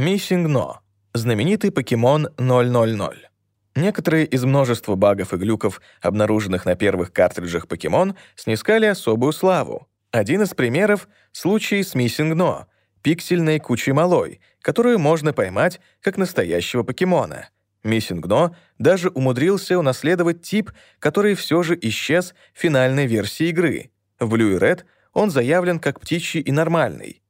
No — знаменитый покемон 000. Некоторые из множества багов и глюков, обнаруженных на первых картриджах покемон, снискали особую славу. Один из примеров — случай с No — пиксельной кучей малой, которую можно поймать как настоящего покемона. No даже умудрился унаследовать тип, который все же исчез в финальной версии игры. В Blue и Red он заявлен как птичий и нормальный.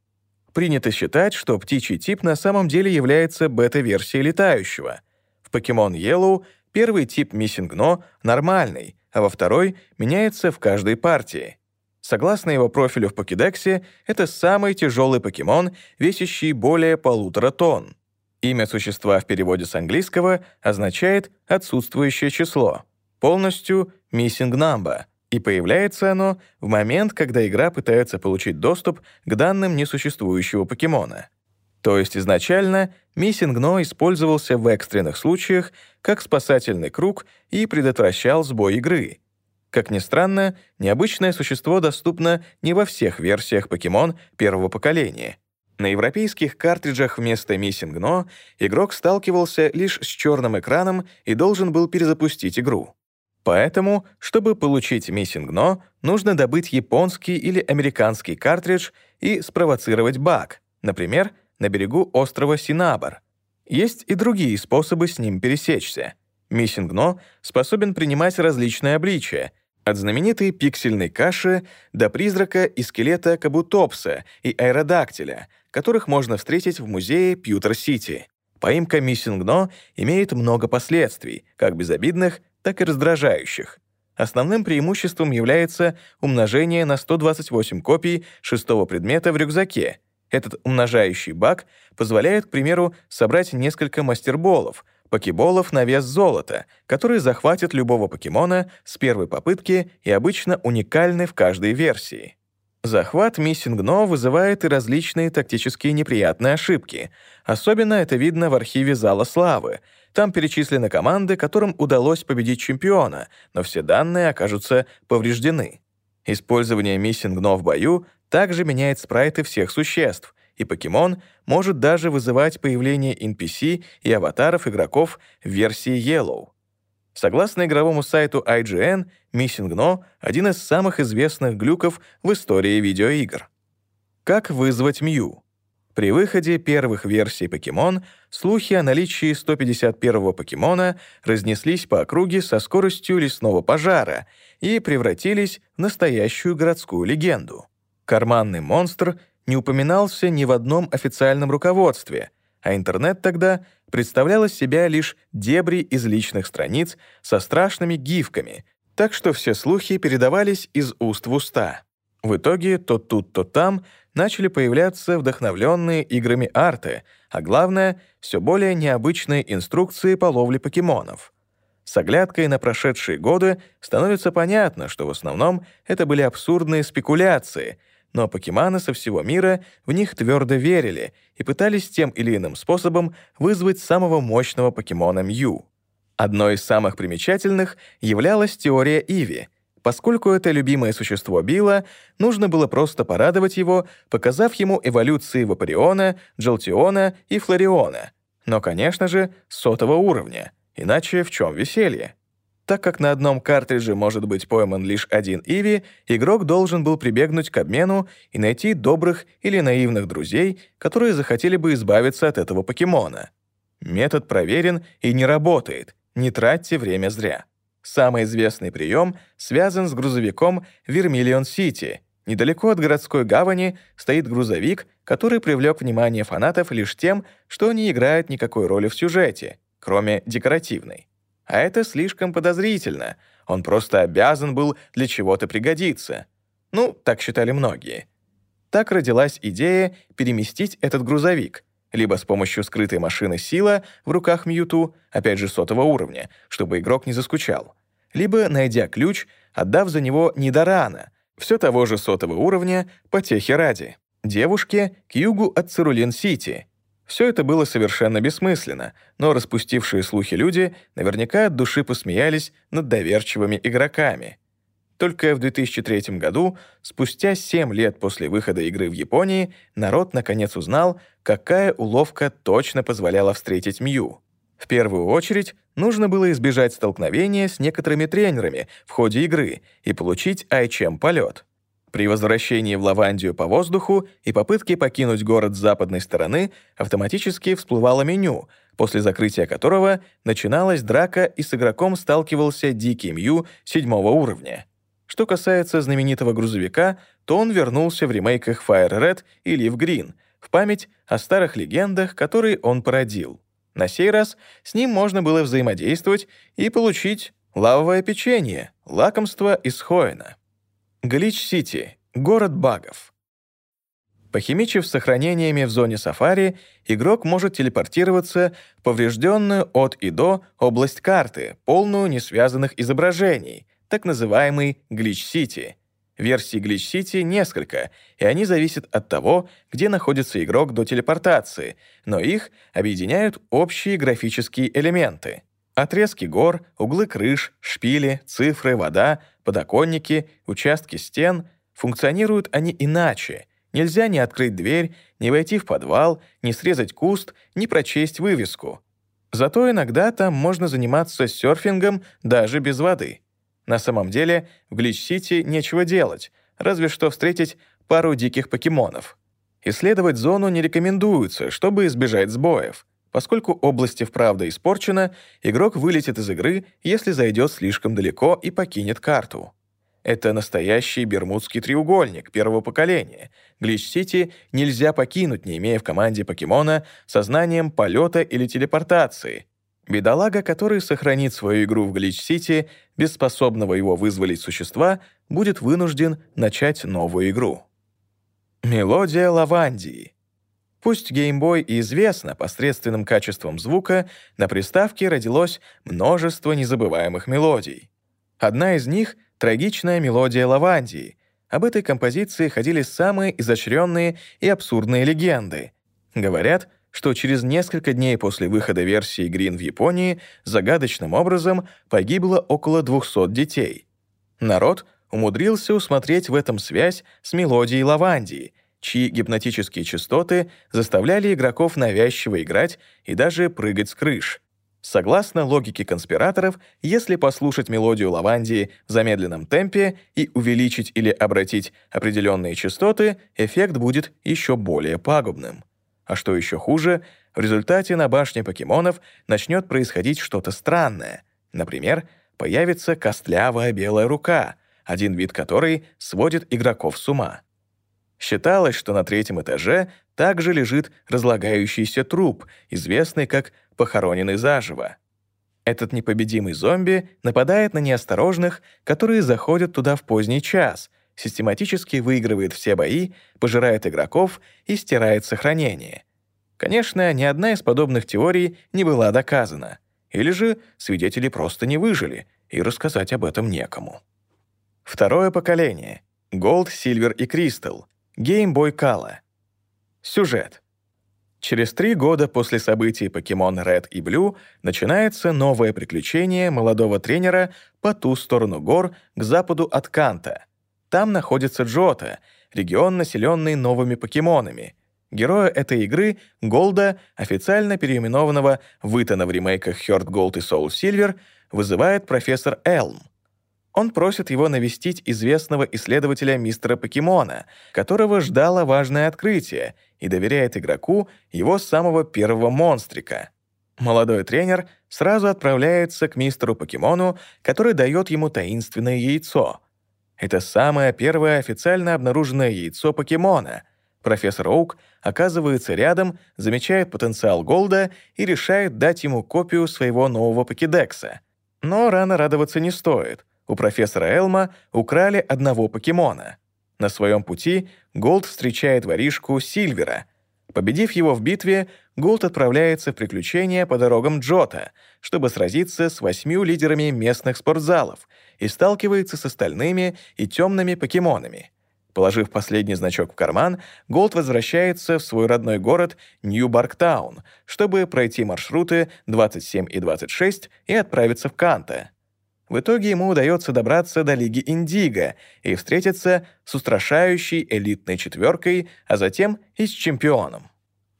Принято считать, что птичий тип на самом деле является бета-версией летающего. В Pokemon Yellow первый тип No нормальный, а во второй меняется в каждой партии. Согласно его профилю в покедексе, это самый тяжелый покемон, весящий более полутора тонн. Имя существа в переводе с английского означает «отсутствующее число», полностью «missing number», и появляется оно в момент, когда игра пытается получить доступ к данным несуществующего покемона. То есть изначально No использовался в экстренных случаях как спасательный круг и предотвращал сбой игры. Как ни странно, необычное существо доступно не во всех версиях покемон первого поколения. На европейских картриджах вместо Missing игрок сталкивался лишь с черным экраном и должен был перезапустить игру. Поэтому, чтобы получить No, нужно добыть японский или американский картридж и спровоцировать баг, например, на берегу острова Синабар. Есть и другие способы с ним пересечься. No способен принимать различные обличия, от знаменитой пиксельной каши до призрака и скелета Кабутопса и аэродактиля, которых можно встретить в музее Пьютер-Сити. Поимка No имеет много последствий, как безобидных, так и раздражающих. Основным преимуществом является умножение на 128 копий шестого предмета в рюкзаке. Этот умножающий баг позволяет, к примеру, собрать несколько мастерболов, покеболов на вес золота, которые захватят любого покемона с первой попытки и обычно уникальны в каждой версии. Захват No вызывает и различные тактические неприятные ошибки. Особенно это видно в архиве Зала Славы — там перечислены команды, которым удалось победить чемпиона, но все данные окажутся повреждены. Использование No в бою также меняет спрайты всех существ, и покемон может даже вызывать появление NPC и аватаров игроков в версии Yellow. Согласно игровому сайту IGN, No — один из самых известных глюков в истории видеоигр. Как вызвать Мью? При выходе первых версий Покемон слухи о наличии 151-го покемона разнеслись по округе со скоростью лесного пожара и превратились в настоящую городскую легенду. Карманный монстр не упоминался ни в одном официальном руководстве, а интернет тогда представлял из себя лишь дебри из личных страниц со страшными гифками, так что все слухи передавались из уст в уста. В итоге то тут, то там начали появляться вдохновленные играми арты, а главное, все более необычные инструкции по ловле покемонов. С оглядкой на прошедшие годы становится понятно, что в основном это были абсурдные спекуляции, но покеманы со всего мира в них твердо верили и пытались тем или иным способом вызвать самого мощного покемона Мью. Одной из самых примечательных являлась теория Иви — Поскольку это любимое существо Билла, нужно было просто порадовать его, показав ему эволюции Вапариона, Джалтиона и Флориона. Но, конечно же, сотого уровня. Иначе в чем веселье? Так как на одном картридже может быть пойман лишь один Иви, игрок должен был прибегнуть к обмену и найти добрых или наивных друзей, которые захотели бы избавиться от этого покемона. Метод проверен и не работает. Не тратьте время зря. Самый известный прием связан с грузовиком Вермиллион-Сити. Недалеко от городской гавани стоит грузовик, который привлек внимание фанатов лишь тем, что не играет никакой роли в сюжете, кроме декоративной. А это слишком подозрительно. Он просто обязан был для чего-то пригодиться. Ну, так считали многие. Так родилась идея переместить этот грузовик — либо с помощью скрытой машины сила в руках Мьюту, опять же сотого уровня, чтобы игрок не заскучал, либо, найдя ключ, отдав за него Нидорана, все того же сотого уровня, потехи ради, девушке к югу от Цирулин-Сити. Все это было совершенно бессмысленно, но распустившие слухи люди наверняка от души посмеялись над доверчивыми игроками. Только в 2003 году, спустя 7 лет после выхода игры в Японии, народ наконец узнал, какая уловка точно позволяла встретить Мью. В первую очередь, нужно было избежать столкновения с некоторыми тренерами в ходе игры и получить ICM-полет. При возвращении в Лавандию по воздуху и попытке покинуть город с западной стороны автоматически всплывало меню, после закрытия которого начиналась драка и с игроком сталкивался Дикий Мью седьмого уровня. Что касается знаменитого грузовика, то он вернулся в ремейках Fire Red и Leaf Green в память о старых легендах, которые он породил. На сей раз с ним можно было взаимодействовать и получить лавовое печенье, лакомство из Хоэна. Глич-Сити — город багов. Похимичив сохранениями в зоне сафари, игрок может телепортироваться в поврежденную от и до область карты, полную несвязанных изображений, так называемый Glitch-City. Версий Glitch-City несколько, и они зависят от того, где находится игрок до телепортации, но их объединяют общие графические элементы. Отрезки гор, углы крыш, шпили, цифры, вода, подоконники, участки стен — функционируют они иначе. Нельзя ни открыть дверь, ни войти в подвал, ни срезать куст, ни прочесть вывеску. Зато иногда там можно заниматься серфингом даже без воды. На самом деле в Глич-Сити нечего делать, разве что встретить пару диких покемонов. Исследовать зону не рекомендуется, чтобы избежать сбоев. Поскольку область и вправду испорчена, игрок вылетит из игры, если зайдет слишком далеко и покинет карту. Это настоящий бермудский треугольник первого поколения. Глич-Сити нельзя покинуть, не имея в команде покемона сознанием полета или телепортации, Бедолага, который сохранит свою игру в Глич-Сити без способного его вызволить существа, будет вынужден начать новую игру. Мелодия Лавандии. Пусть Boy и известна посредственным качеством звука, на приставке родилось множество незабываемых мелодий. Одна из них — трагичная мелодия Лавандии. Об этой композиции ходили самые изощренные и абсурдные легенды. Говорят — что через несколько дней после выхода версии Green в Японии загадочным образом погибло около 200 детей. Народ умудрился усмотреть в этом связь с мелодией Лавандии, чьи гипнотические частоты заставляли игроков навязчиво играть и даже прыгать с крыш. Согласно логике конспираторов, если послушать мелодию Лавандии в замедленном темпе и увеличить или обратить определенные частоты, эффект будет еще более пагубным. А что еще хуже, в результате на башне покемонов начнет происходить что-то странное. Например, появится костлявая белая рука, один вид которой сводит игроков с ума. Считалось, что на третьем этаже также лежит разлагающийся труп, известный как похороненный заживо. Этот непобедимый зомби нападает на неосторожных, которые заходят туда в поздний час — систематически выигрывает все бои, пожирает игроков и стирает сохранение. Конечно, ни одна из подобных теорий не была доказана. Или же свидетели просто не выжили, и рассказать об этом некому. Второе поколение. Gold, Silver и Crystal. Game Boy Color. Сюжет. Через три года после событий Pokemon Red и Blue начинается новое приключение молодого тренера по ту сторону гор к западу от Канта — там находится Джота, регион, населенный новыми покемонами. Героя этой игры, Голда, официально переименованного Вытана в ремейках Heart Gold и Soul Silver, вызывает профессор Элм. Он просит его навестить известного исследователя мистера Покемона, которого ждало важное открытие, и доверяет игроку его самого первого монстрика. Молодой тренер сразу отправляется к мистеру Покемону, который дает ему таинственное яйцо — это самое первое официально обнаруженное яйцо покемона. Профессор Оук оказывается рядом, замечает потенциал Голда и решает дать ему копию своего нового покедекса. Но рано радоваться не стоит. У профессора Элма украли одного покемона. На своем пути Голд встречает воришку Сильвера. Победив его в битве, Голд отправляется в приключения по дорогам Джота, чтобы сразиться с восьмью лидерами местных спортзалов и сталкивается с остальными и темными покемонами. Положив последний значок в карман, Голд возвращается в свой родной город Нью-Барктаун, чтобы пройти маршруты 27 и 26 и отправиться в Канта. В итоге ему удается добраться до Лиги Индиго и встретиться с устрашающей элитной четверкой, а затем и с чемпионом.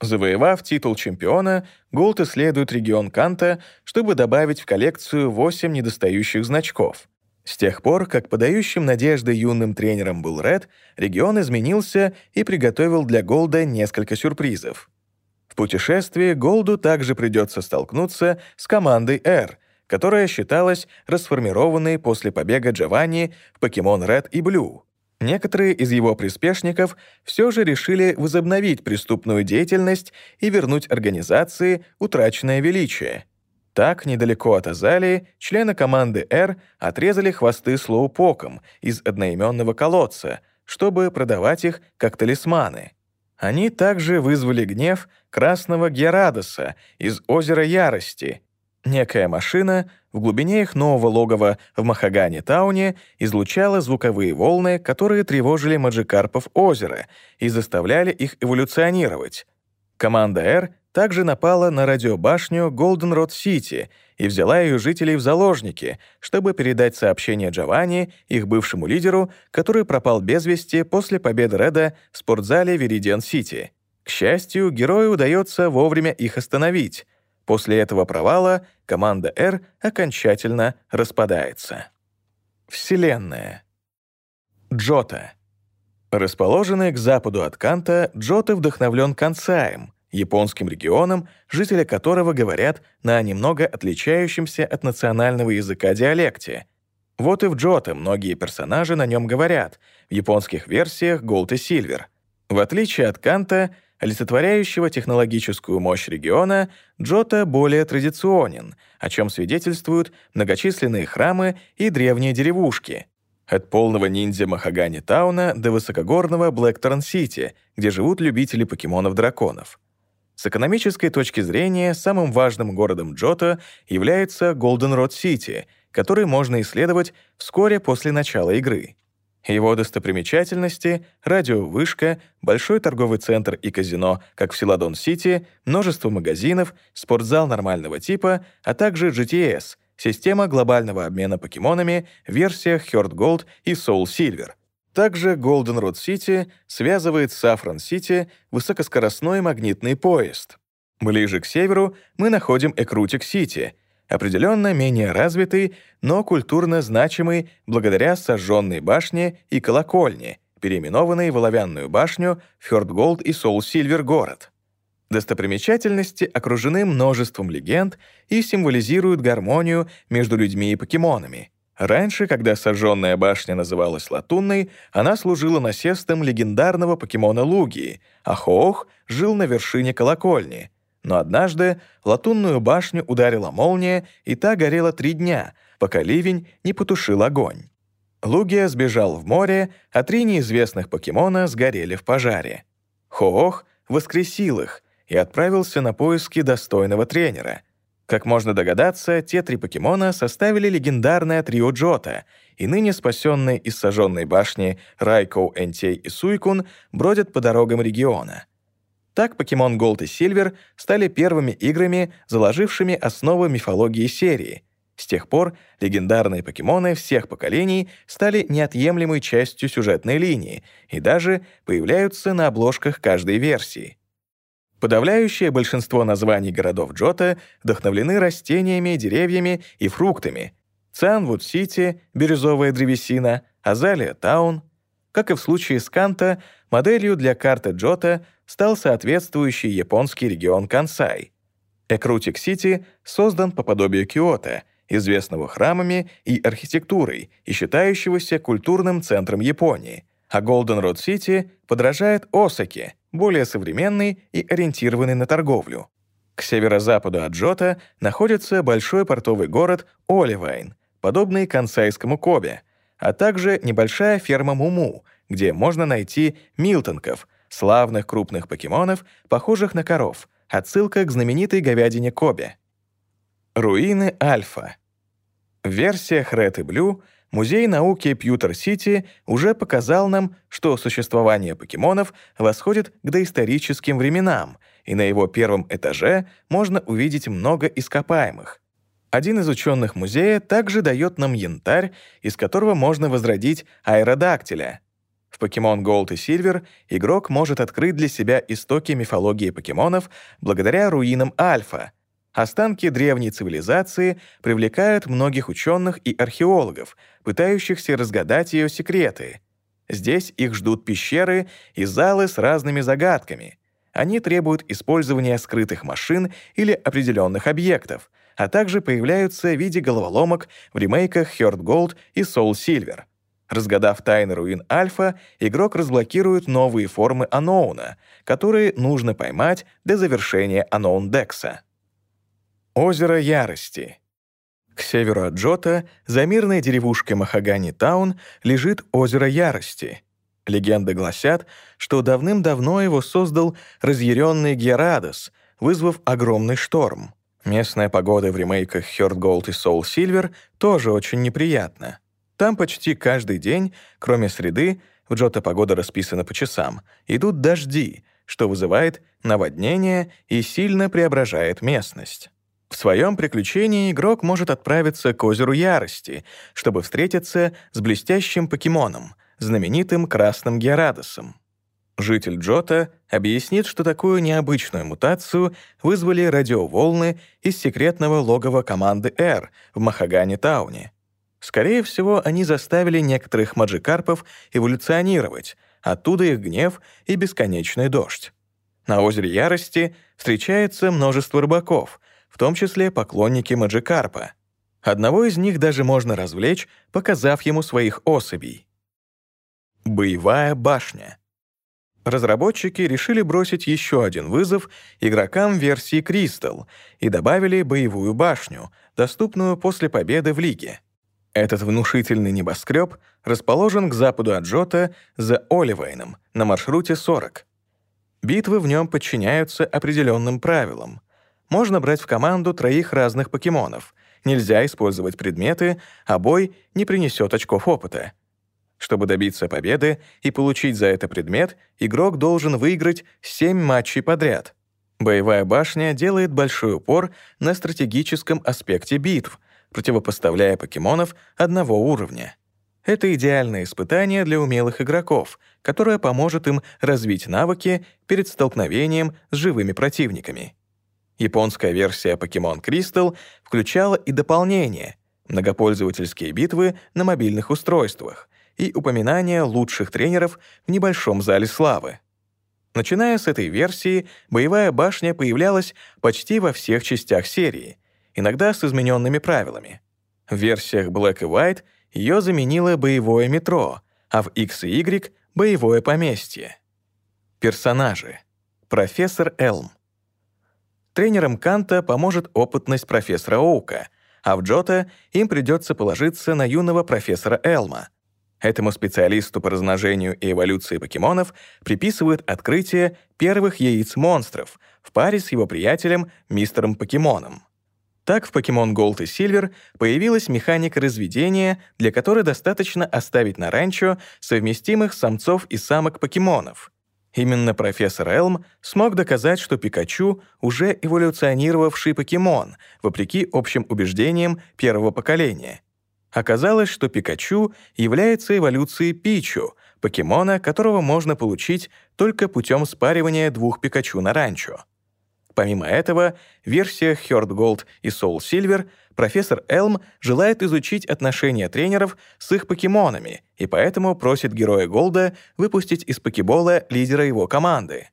Завоевав титул чемпиона, Голд исследует регион Канта, чтобы добавить в коллекцию 8 недостающих значков. С тех пор, как подающим надежды юным тренером был Ред, регион изменился и приготовил для Голда несколько сюрпризов. В путешествии Голду также придется столкнуться с командой R, которая считалась расформированной после побега Джованни в покемон Red и Blue. Некоторые из его приспешников все же решили возобновить преступную деятельность и вернуть организации утраченное величие. Так, недалеко от Азалии, члены команды R отрезали хвосты слоупоком из одноименного колодца, чтобы продавать их как талисманы. Они также вызвали гнев красного Герадоса из озера Ярости Некая машина в глубине их нового логова в Махагане-тауне излучала звуковые волны, которые тревожили маджикарпов озера и заставляли их эволюционировать. Команда R также напала на радиобашню Голден Род Сити и взяла ее жителей в заложники, чтобы передать сообщение Джованни, их бывшему лидеру, который пропал без вести после победы Реда в спортзале Веридиан Сити. К счастью, герою удается вовремя их остановить — После этого провала команда R окончательно распадается. Вселенная. Джота. Расположенный к западу от Канта, Джота вдохновлен Кансаем, японским регионом, жители которого говорят на немного отличающемся от национального языка диалекте. Вот и в Джота многие персонажи на нем говорят, в японских версиях Gold и Silver. В отличие от Канта, олицетворяющего технологическую мощь региона, Джота более традиционен, о чем свидетельствуют многочисленные храмы и древние деревушки. От полного ниндзя Махагани Тауна до высокогорного Блэкторн-Сити, где живут любители покемонов-драконов. С экономической точки зрения, самым важным городом Джота является Голден Род Сити, который можно исследовать вскоре после начала игры. Его достопримечательности — радиовышка, большой торговый центр и казино, как в Силадон-Сити, множество магазинов, спортзал нормального типа, а также GTS — система глобального обмена покемонами в версиях Heart Gold и Soul Silver. Также Goldenrod City связывает Saffron City высокоскоростной магнитный поезд. Ближе к северу мы находим Экрутик Сити — определенно менее развитый, но культурно значимый благодаря сожженной башне и колокольне, переименованной в Оловянную башню, в HeartGold и SoulSilver город. Достопримечательности окружены множеством легенд и символизируют гармонию между людьми и покемонами. Раньше, когда сожженная башня называлась Латунной, она служила насестом легендарного покемона Лугии, а Хоох жил на вершине колокольни — но однажды латунную башню ударила молния, и та горела три дня, пока ливень не потушил огонь. Лугия сбежал в море, а три неизвестных покемона сгорели в пожаре. Хоох воскресил их и отправился на поиски достойного тренера. Как можно догадаться, те три покемона составили легендарное трио Джота, и ныне спасенные из сожженной башни Райкоу, Энтей и Суйкун бродят по дорогам региона — так Pokemon Gold и Silver стали первыми играми, заложившими основы мифологии серии. С тех пор легендарные покемоны всех поколений стали неотъемлемой частью сюжетной линии и даже появляются на обложках каждой версии. Подавляющее большинство названий городов Джота вдохновлены растениями, деревьями и фруктами. Цианвуд-Сити — бирюзовая древесина, Азалия-Таун. Как и в случае с Канто, моделью для карты Джота стал соответствующий японский регион Кансай. Экрутик-Сити создан по подобию Киото, известного храмами и архитектурой и считающегося культурным центром Японии, а Голденрод-Сити подражает Осаке, более современный и ориентированный на торговлю. К северо-западу от Джота находится большой портовый город Оливайн, подобный кансайскому Кобе, а также небольшая ферма Муму, где можно найти милтонков — славных крупных покемонов, похожих на коров, отсылка к знаменитой говядине Коби. Руины Альфа. В версиях Red и Blue Музей науки Пьютер-Сити уже показал нам, что существование покемонов восходит к доисторическим временам, и на его первом этаже можно увидеть много ископаемых. Один из ученых музея также дает нам янтарь, из которого можно возродить аэродактиля. В Pokemon Gold и Silver игрок может открыть для себя истоки мифологии покемонов благодаря руинам Альфа. Останки древней цивилизации привлекают многих ученых и археологов, пытающихся разгадать ее секреты. Здесь их ждут пещеры и залы с разными загадками. Они требуют использования скрытых машин или определенных объектов — а также появляются в виде головоломок в ремейках Heart Gold и Soul Silver. Разгадав тайны руин Альфа, игрок разблокирует новые формы Аноуна, которые нужно поймать для завершения Аноун Декса. Озеро Ярости. К северу от Джота, за мирной деревушкой Махагани Таун, лежит озеро Ярости. Легенды гласят, что давным-давно его создал разъяренный Герадос, вызвав огромный шторм. Местная погода в ремейках Heart Gold и Soul Silver тоже очень неприятна. Там почти каждый день, кроме среды, в Джота погода расписана по часам, идут дожди, что вызывает наводнение и сильно преображает местность. В своем приключении игрок может отправиться к озеру Ярости, чтобы встретиться с блестящим покемоном, знаменитым Красным Герадосом. Житель Джота объяснит, что такую необычную мутацию вызвали радиоволны из секретного логова команды R в Махагане-тауне. Скорее всего, они заставили некоторых маджикарпов эволюционировать, оттуда их гнев и бесконечный дождь. На озере Ярости встречается множество рыбаков, в том числе поклонники маджикарпа. Одного из них даже можно развлечь, показав ему своих особей. Боевая башня — Разработчики решили бросить еще один вызов игрокам версии Crystal и добавили боевую башню, доступную после победы в лиге. Этот внушительный небоскреб расположен к западу от Джота за Оливейном на маршруте 40. Битвы в нем подчиняются определенным правилам. Можно брать в команду троих разных покемонов. Нельзя использовать предметы, а бой не принесет очков опыта. Чтобы добиться победы и получить за это предмет, игрок должен выиграть 7 матчей подряд. Боевая башня делает большой упор на стратегическом аспекте битв, противопоставляя покемонов одного уровня. Это идеальное испытание для умелых игроков, которое поможет им развить навыки перед столкновением с живыми противниками. Японская версия Pokemon Crystal включала и дополнение — многопользовательские битвы на мобильных устройствах, и упоминания лучших тренеров в небольшом зале славы. Начиная с этой версии, боевая башня появлялась почти во всех частях серии, иногда с измененными правилами. В версиях Black и White ее заменило боевое метро, а в X и Y — боевое поместье. Персонажи. Профессор Элм. Тренерам Канта поможет опытность профессора Оука, а в Джота им придется положиться на юного профессора Элма — Этому специалисту по размножению и эволюции покемонов приписывают открытие первых яиц монстров в паре с его приятелем мистером Покемоном. Так в Pokemon Gold и Silver появилась механика разведения, для которой достаточно оставить на ранчо совместимых самцов и самок покемонов. Именно профессор Элм смог доказать, что Пикачу уже эволюционировавший покемон, вопреки общим убеждениям первого поколения — Оказалось, что Пикачу является эволюцией Пичу, покемона, которого можно получить только путем спаривания двух Пикачу на ранчо. Помимо этого, в версиях Heart Gold и Soul Silver профессор Элм желает изучить отношения тренеров с их покемонами и поэтому просит героя Голда выпустить из покебола лидера его команды.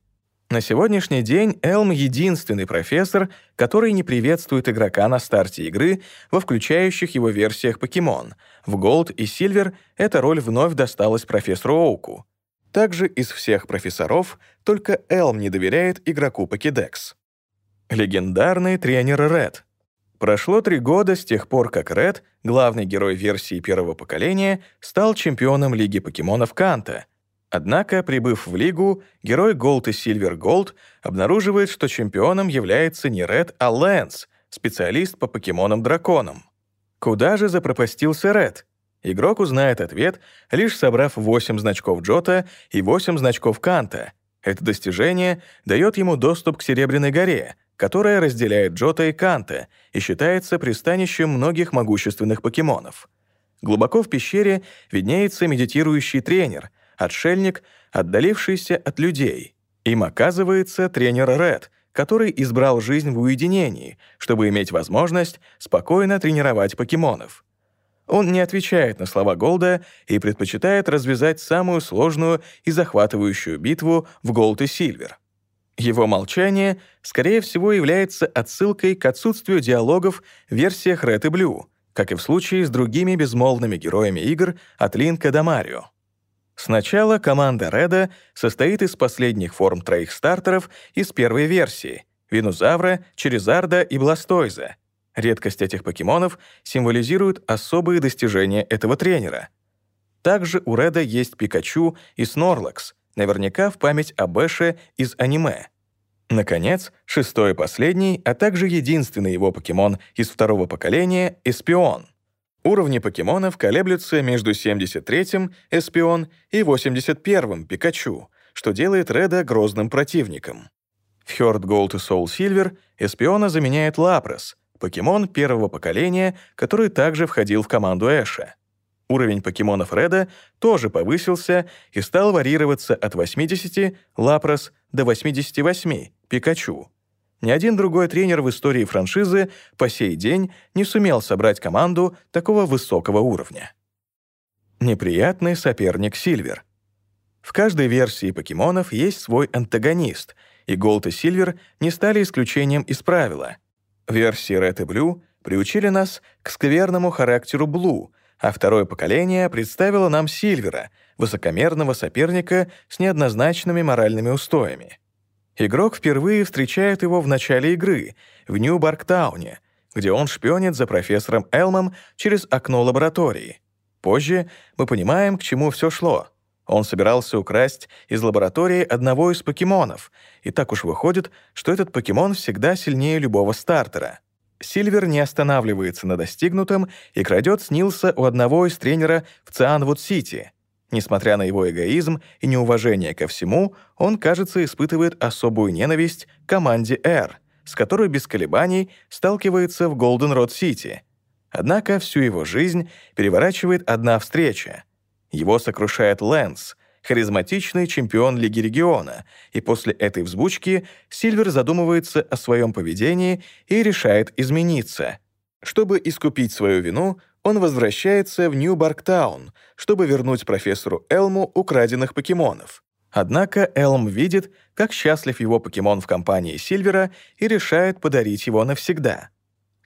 На сегодняшний день Элм — единственный профессор, который не приветствует игрока на старте игры во включающих его версиях покемон. В Gold и Silver эта роль вновь досталась профессору Оуку. Также из всех профессоров только Элм не доверяет игроку Pokédex. Легендарный тренер Ред. Прошло три года с тех пор, как Ред, главный герой версии первого поколения, стал чемпионом Лиги покемонов Канта — Однако, прибыв в лигу, герой Gold и Silver Gold обнаруживает, что чемпионом является не Ред, а Лэнс, специалист по покемонам-драконам. Куда же запропастился Ред? Игрок узнает ответ, лишь собрав 8 значков Джота и 8 значков Канта. Это достижение дает ему доступ к Серебряной горе, которая разделяет Джота и Канта и считается пристанищем многих могущественных покемонов. Глубоко в пещере виднеется медитирующий тренер, отшельник, отдалившийся от людей. Им оказывается тренер Ред, который избрал жизнь в уединении, чтобы иметь возможность спокойно тренировать покемонов. Он не отвечает на слова Голда и предпочитает развязать самую сложную и захватывающую битву в Голд и Сильвер. Его молчание, скорее всего, является отсылкой к отсутствию диалогов в версиях Red и Blue, как и в случае с другими безмолвными героями игр от Линка до Марио. Сначала команда Реда состоит из последних форм троих стартеров из первой версии — Винозавра, Черезарда и Бластойза — Редкость этих покемонов символизирует особые достижения этого тренера. Также у Реда есть Пикачу и Снорлакс, наверняка в память о Бэше из аниме. Наконец, шестой и последний, а также единственный его покемон из второго поколения — Эспион. Уровни покемонов колеблются между 73-м Эспион и 81-м Пикачу, что делает Реда грозным противником. В HeartGold и SoulSilver Эспиона заменяет Лапрас, покемон первого поколения, который также входил в команду Эша. Уровень покемонов Реда тоже повысился и стал варьироваться от 80 Лапрас до 88 Пикачу. Ни один другой тренер в истории франшизы по сей день не сумел собрать команду такого высокого уровня. Неприятный соперник Сильвер. В каждой версии покемонов есть свой антагонист, и Голд и Сильвер не стали исключением из правила — Версии Red и Blue приучили нас к скверному характеру Blue, а второе поколение представило нам Сильвера, высокомерного соперника с неоднозначными моральными устоями. Игрок впервые встречает его в начале игры, в Нью-Барк-Тауне, где он шпионит за профессором Элмом через окно лаборатории. Позже мы понимаем, к чему все шло — он собирался украсть из лаборатории одного из покемонов, и так уж выходит, что этот покемон всегда сильнее любого стартера. Сильвер не останавливается на достигнутом и крадет Снизла у одного из тренера в Цианвуд-Сити. Несмотря на его эгоизм и неуважение ко всему, он, кажется, испытывает особую ненависть к команде R, с которой без колебаний сталкивается в Голденрод-Сити. Однако всю его жизнь переворачивает одна встреча — его сокрушает Лэнс, харизматичный чемпион Лиги Региона, и после этой взбучки Сильвер задумывается о своем поведении и решает измениться. Чтобы искупить свою вину, он возвращается в Нью-Барктаун, чтобы вернуть профессору Элму украденных покемонов. Однако Элм видит, как счастлив его покемон в компании Сильвера и решает подарить его навсегда.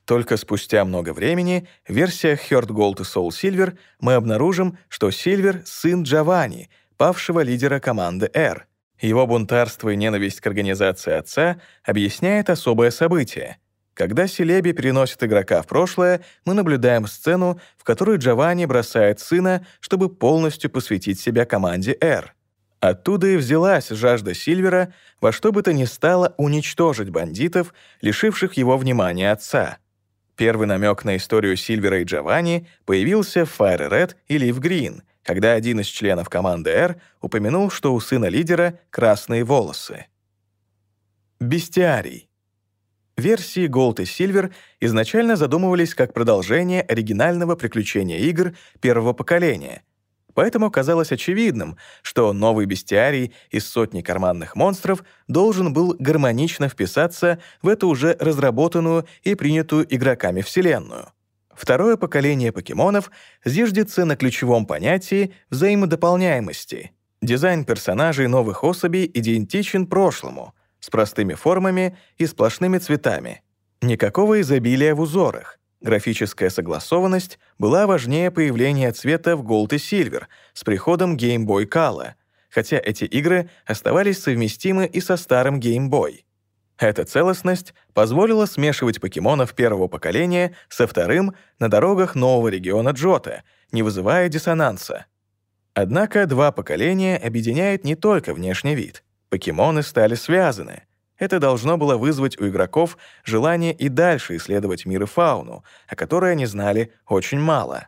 Только спустя много времени в версиях Heart Gold и Soul Silver мы обнаружим, что Сильвер — сын Джованни, павшего лидера команды R. Его бунтарство и ненависть к организации отца объясняет особое событие. Когда Селеби переносит игрока в прошлое, мы наблюдаем сцену, в которой Джованни бросает сына, чтобы полностью посвятить себя команде R. Оттуда и взялась жажда Сильвера во что бы то ни стало уничтожить бандитов, лишивших его внимания отца. Первый намек на историю Сильвера и Джованни появился в Fire Red и Leaf Green, когда один из членов команды R упомянул, что у сына лидера красные волосы. Бестиарий. Версии Gold и Silver изначально задумывались как продолжение оригинального приключения игр первого поколения — Поэтому казалось очевидным, что новый бестиарий из сотни карманных монстров должен был гармонично вписаться в эту уже разработанную и принятую игроками вселенную. Второе поколение покемонов зиждется на ключевом понятии взаимодополняемости. Дизайн персонажей новых особей идентичен прошлому, с простыми формами и сплошными цветами. Никакого изобилия в узорах. Графическая согласованность была важнее появления цвета в Gold и Silver с приходом Game Boy Color, хотя эти игры оставались совместимы и со старым Game Boy. Эта целостность позволила смешивать покемонов первого поколения со вторым на дорогах нового региона Джота, не вызывая диссонанса. Однако два поколения объединяет не только внешний вид. Покемоны стали связаны — это должно было вызвать у игроков желание и дальше исследовать мир и фауну, о которой они знали очень мало.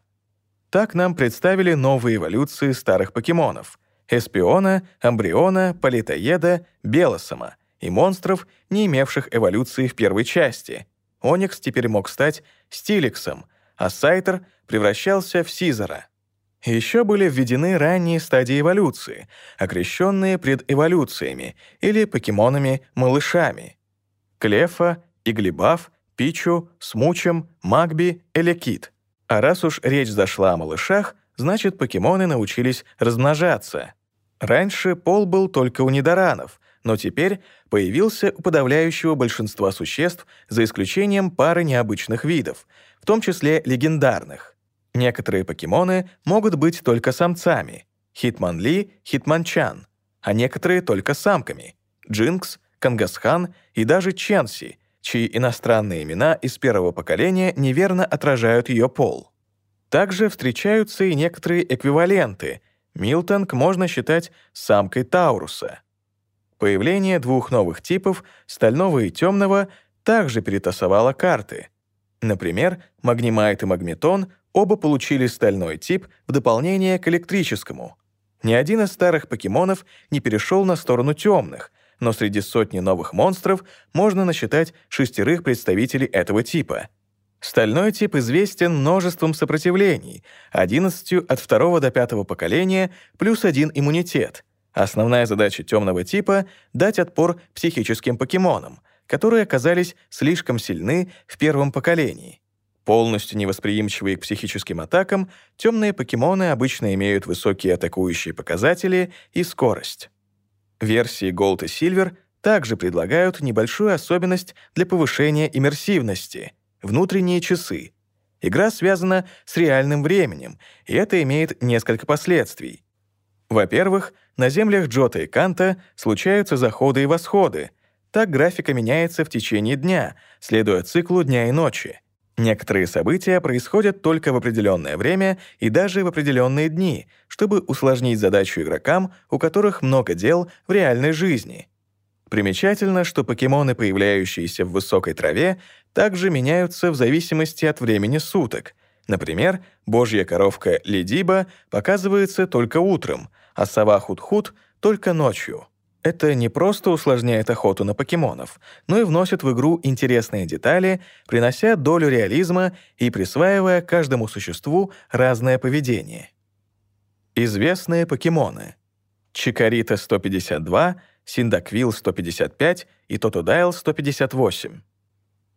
Так нам представили новые эволюции старых покемонов — Эспиона, Амбриона, Политоеда, Белосома и монстров, не имевших эволюции в первой части. Оникс теперь мог стать Стиликсом, а Сайтер превращался в Сизера. Еще были введены ранние стадии эволюции, окрещенные предэволюциями или покемонами-малышами. Клефа, Иглебав, Пичу, Смучем, Магби, Элекит. А раз уж речь зашла о малышах, значит, покемоны научились размножаться. Раньше пол был только у недоранов, но теперь появился у подавляющего большинства существ, за исключением пары необычных видов, в том числе легендарных. Некоторые покемоны могут быть только самцами — Хитманли, Хитманчан, а некоторые только самками — Джинкс, Кангасхан и даже Ченси, чьи иностранные имена из первого поколения неверно отражают ее пол. Также встречаются и некоторые эквиваленты. Милтонг можно считать самкой Тауруса. Появление двух новых типов, стального и темного, также перетасовало карты. Например, Магнимайт и Магнетон оба получили стальной тип в дополнение к электрическому. Ни один из старых покемонов не перешел на сторону темных, но среди сотни новых монстров можно насчитать шестерых представителей этого типа. Стальной тип известен множеством сопротивлений, 11 от второго до пятого поколения плюс один иммунитет. Основная задача темного типа — дать отпор психическим покемонам, которые оказались слишком сильны в первом поколении. Полностью невосприимчивые к психическим атакам, темные покемоны обычно имеют высокие атакующие показатели и скорость. Версии Gold и Silver также предлагают небольшую особенность для повышения иммерсивности — внутренние часы. Игра связана с реальным временем, и это имеет несколько последствий. Во-первых, на землях Джота и Канта случаются заходы и восходы. Так графика меняется в течение дня, следуя циклу дня и ночи. Некоторые события происходят только в определенное время и даже в определенные дни, чтобы усложнить задачу игрокам, у которых много дел в реальной жизни. Примечательно, что покемоны, появляющиеся в высокой траве, также меняются в зависимости от времени суток. Например, божья коровка Ледиба показывается только утром, а сова Худхуд — только ночью. Это не просто усложняет охоту на покемонов, но и вносит в игру интересные детали, принося долю реализма и присваивая каждому существу разное поведение. Известные покемоны. Чикарита 152, Синдаквил 155 и Тотодайл 158.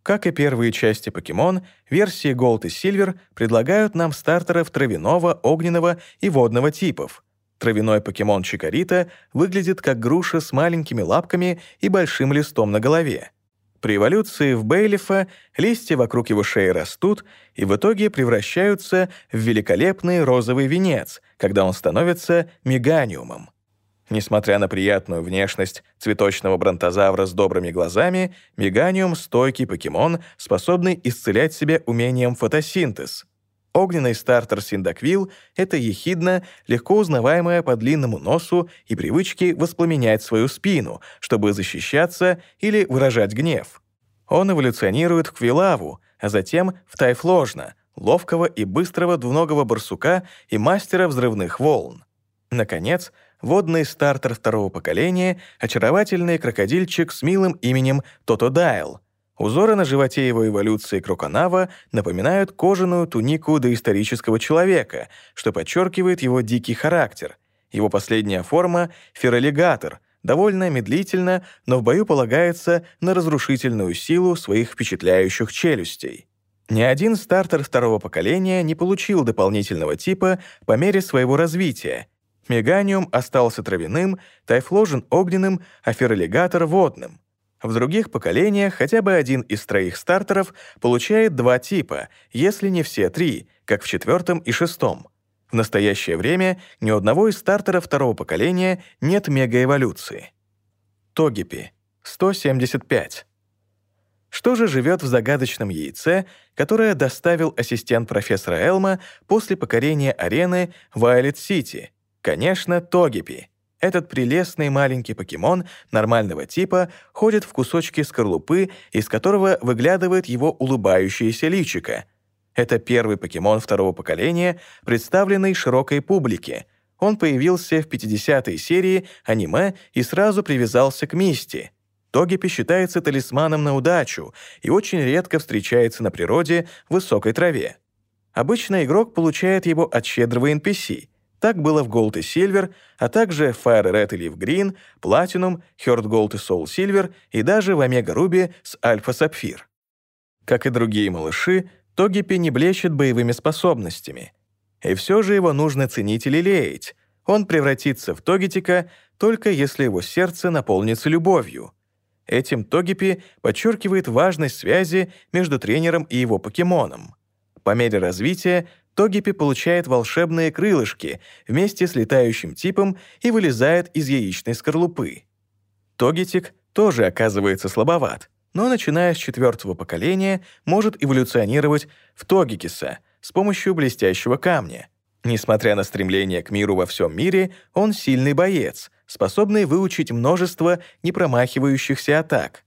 Как и первые части покемон, версии Gold и Silver предлагают нам стартеров травяного, огненного и водного типов — Травяной покемон Чикарита выглядит как груша с маленькими лапками и большим листом на голове. При эволюции в Бейлифа листья вокруг его шеи растут и в итоге превращаются в великолепный розовый венец, когда он становится меганиумом. Несмотря на приятную внешность цветочного бронтозавра с добрыми глазами, меганиум — стойкий покемон, способный исцелять себя умением фотосинтез — Огненный стартер Синдаквил — это ехидно, легко узнаваемое по длинному носу и привычке воспламенять свою спину, чтобы защищаться или выражать гнев. Он эволюционирует в Квилаву, а затем в Тайфложна, ловкого и быстрого двуногого барсука и мастера взрывных волн. Наконец, водный стартер второго поколения — очаровательный крокодильчик с милым именем Тотодайл — Узоры на животе его эволюции Кроконава напоминают кожаную тунику доисторического человека, что подчеркивает его дикий характер. Его последняя форма — феролигатор, довольно медлительно, но в бою полагается на разрушительную силу своих впечатляющих челюстей. Ни один стартер второго поколения не получил дополнительного типа по мере своего развития. Меганиум остался травяным, Тайфложен — огненным, а феролигатор — водным — в других поколениях хотя бы один из троих стартеров получает два типа, если не все три, как в четвертом и шестом. В настоящее время ни одного из стартеров второго поколения нет мегаэволюции. Тогипи — 175. Что же живет в загадочном яйце, которое доставил ассистент профессора Элма после покорения арены Вайлет-Сити? Конечно, Тогипи — этот прелестный маленький покемон нормального типа ходит в кусочки скорлупы, из которого выглядывает его улыбающееся личико. Это первый покемон второго поколения, представленный широкой публике. Он появился в 50-й серии аниме и сразу привязался к Мисти. Тогипи считается талисманом на удачу и очень редко встречается на природе в высокой траве. Обычно игрок получает его от щедрого NPC. Так было в Gold и Silver, а также Fire Red и Leaf Green, Platinum, Heart Gold и Soul Silver и даже в Omega Ruby с Alpha Sapphire. Как и другие малыши, Тогипи не блещет боевыми способностями. И все же его нужно ценить и лелеять. Он превратится в Тогитика только если его сердце наполнится любовью. Этим Тогипи подчеркивает важность связи между тренером и его покемоном. По мере развития Тогипи получает волшебные крылышки вместе с летающим типом и вылезает из яичной скорлупы. Тогитик тоже оказывается слабоват, но начиная с четвертого поколения может эволюционировать в Тогикиса с помощью блестящего камня. Несмотря на стремление к миру во всем мире, он сильный боец, способный выучить множество непромахивающихся атак.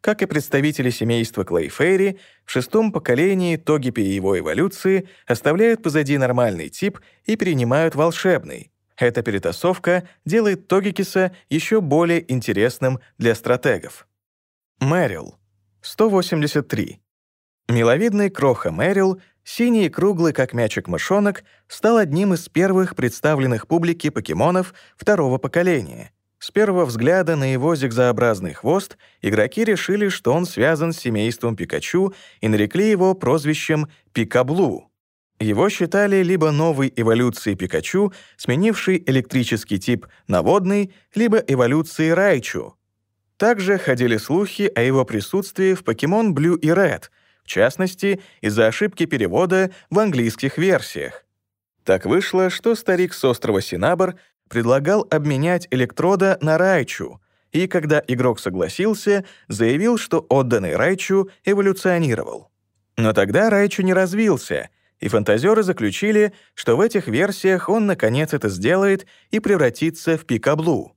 Как и представители семейства Клейфейри, в шестом поколении Тогипи и его эволюции оставляют позади нормальный тип и перенимают волшебный. Эта перетасовка делает Тогикиса еще более интересным для стратегов. Мэрил. 183. Миловидный кроха Мэрил, синий и круглый, как мячик-мышонок, стал одним из первых представленных публике покемонов второго поколения. С первого взгляда на его зигзообразный хвост игроки решили, что он связан с семейством Пикачу и нарекли его прозвищем Пикаблу. Его считали либо новой эволюцией Пикачу, сменившей электрический тип на водный, либо эволюцией Райчу. Также ходили слухи о его присутствии в Pokemon Blue и Red — в частности, из-за ошибки перевода в английских версиях. Так вышло, что старик с острова Синабр предлагал обменять электрода на Райчу, и когда игрок согласился, заявил, что отданный Райчу эволюционировал. Но тогда Райчу не развился, и фантазеры заключили, что в этих версиях он наконец это сделает и превратится в Пикаблу.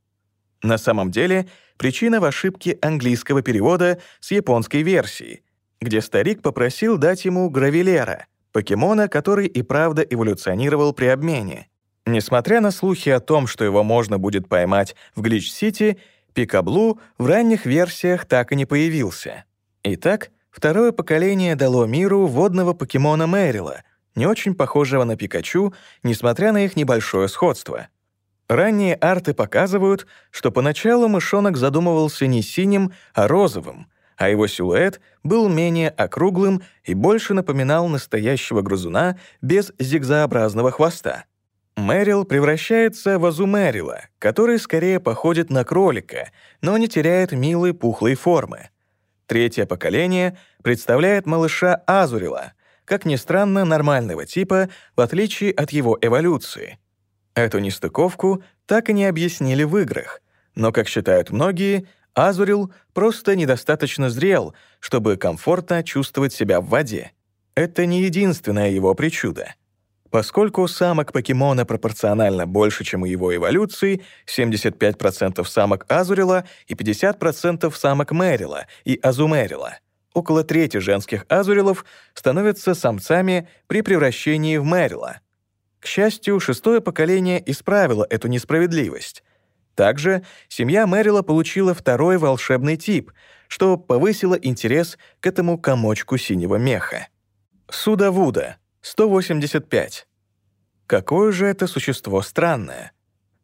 На самом деле, причина в ошибке английского перевода с японской версии — где старик попросил дать ему Гравилера, покемона, который и правда эволюционировал при обмене. Несмотря на слухи о том, что его можно будет поймать в Глич-Сити, Пикаблу в ранних версиях так и не появился. Итак, второе поколение дало миру водного покемона Мэрила, не очень похожего на Пикачу, несмотря на их небольшое сходство. Ранние арты показывают, что поначалу мышонок задумывался не синим, а розовым, а его силуэт был менее округлым и больше напоминал настоящего грызуна без зигзообразного хвоста. Мэрил превращается в Азумерила, который скорее походит на кролика, но не теряет милой пухлой формы. Третье поколение представляет малыша Азурила, как ни странно, нормального типа, в отличие от его эволюции. Эту нестыковку так и не объяснили в играх, но, как считают многие, Азурил просто недостаточно зрел, чтобы комфортно чувствовать себя в воде. Это не единственная его причуда. Поскольку самок покемона пропорционально больше, чем у его эволюции, 75% самок Азурила и 50% самок Мэрила и Азумерила, около трети женских Азурилов становятся самцами при превращении в Мэрила. К счастью, шестое поколение исправило эту несправедливость. Также семья Мэрила получила второй волшебный тип, что повысило интерес к этому комочку синего меха. Судавуда, 185. Какое же это существо странное.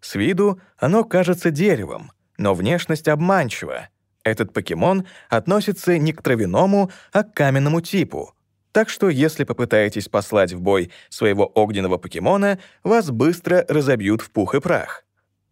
С виду оно кажется деревом, но внешность обманчива. Этот покемон относится не к травяному, а к каменному типу. Так что если попытаетесь послать в бой своего огненного покемона, вас быстро разобьют в пух и прах.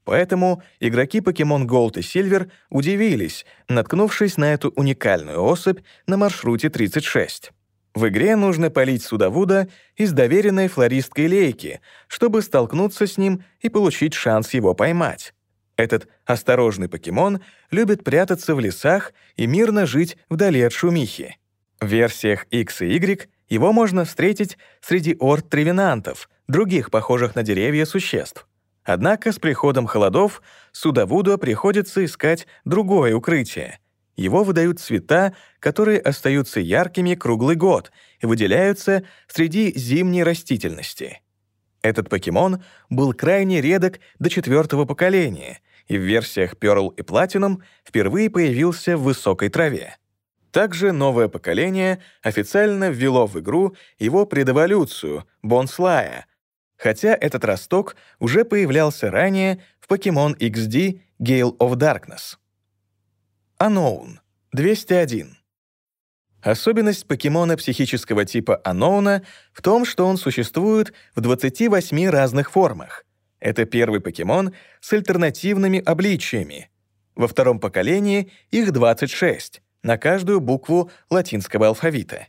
Поэтому игроки Pokemon Gold и Silver удивились, наткнувшись на эту уникальную особь на маршруте 36. В игре нужно полить Судовуда из доверенной флористской лейки, чтобы столкнуться с ним и получить шанс его поймать. Этот осторожный покемон любит прятаться в лесах и мирно жить вдали от шумихи. В версиях X и Y его можно встретить среди орд тревинантов, других похожих на деревья существ. Однако с приходом холодов судовуду приходится искать другое укрытие. Его выдают цвета, которые остаются яркими круглый год и выделяются среди зимней растительности. Этот покемон был крайне редок до четвертого поколения и в версиях Pearl и Platinum впервые появился в высокой траве. Также новое поколение официально ввело в игру его предэволюцию — Бонслая, хотя этот росток уже появлялся ранее в Pokemon XD Gale of Darkness. Unknown — 201. Особенность покемона психического типа Аноуна в том, что он существует в 28 разных формах. Это первый покемон с альтернативными обличиями. Во втором поколении их 26, на каждую букву латинского алфавита.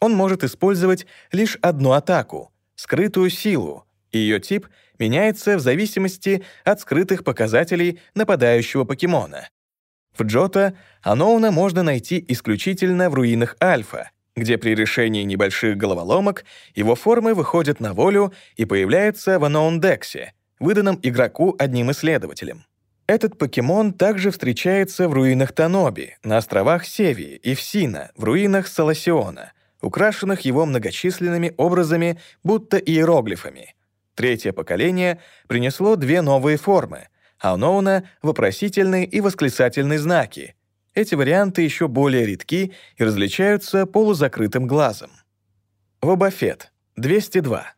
Он может использовать лишь одну атаку — скрытую силу, и ее тип меняется в зависимости от скрытых показателей нападающего покемона. В Джота Аноуна можно найти исключительно в руинах Альфа, где при решении небольших головоломок его формы выходят на волю и появляются в Аноун-Дексе, выданном игроку одним исследователем. Этот покемон также встречается в руинах Таноби, на островах Севии и в Сина, в руинах Саласиона, украшенных его многочисленными образами, будто иероглифами. Третье поколение принесло две новые формы — а Ноуна — вопросительные и восклицательные знаки. Эти варианты еще более редки и различаются полузакрытым глазом. Вобафет — 202.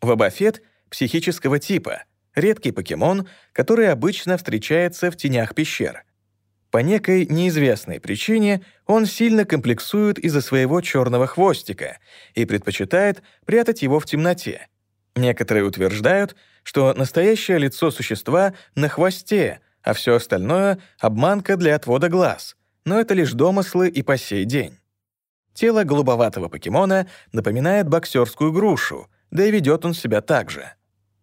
Вобафет — психического типа, редкий покемон, который обычно встречается в тенях пещер. По некой неизвестной причине он сильно комплексует из-за своего черного хвостика и предпочитает прятать его в темноте. Некоторые утверждают, что настоящее лицо существа на хвосте, а все остальное — обманка для отвода глаз. Но это лишь домыслы и по сей день. Тело голубоватого покемона напоминает боксерскую грушу, да и ведет он себя так же.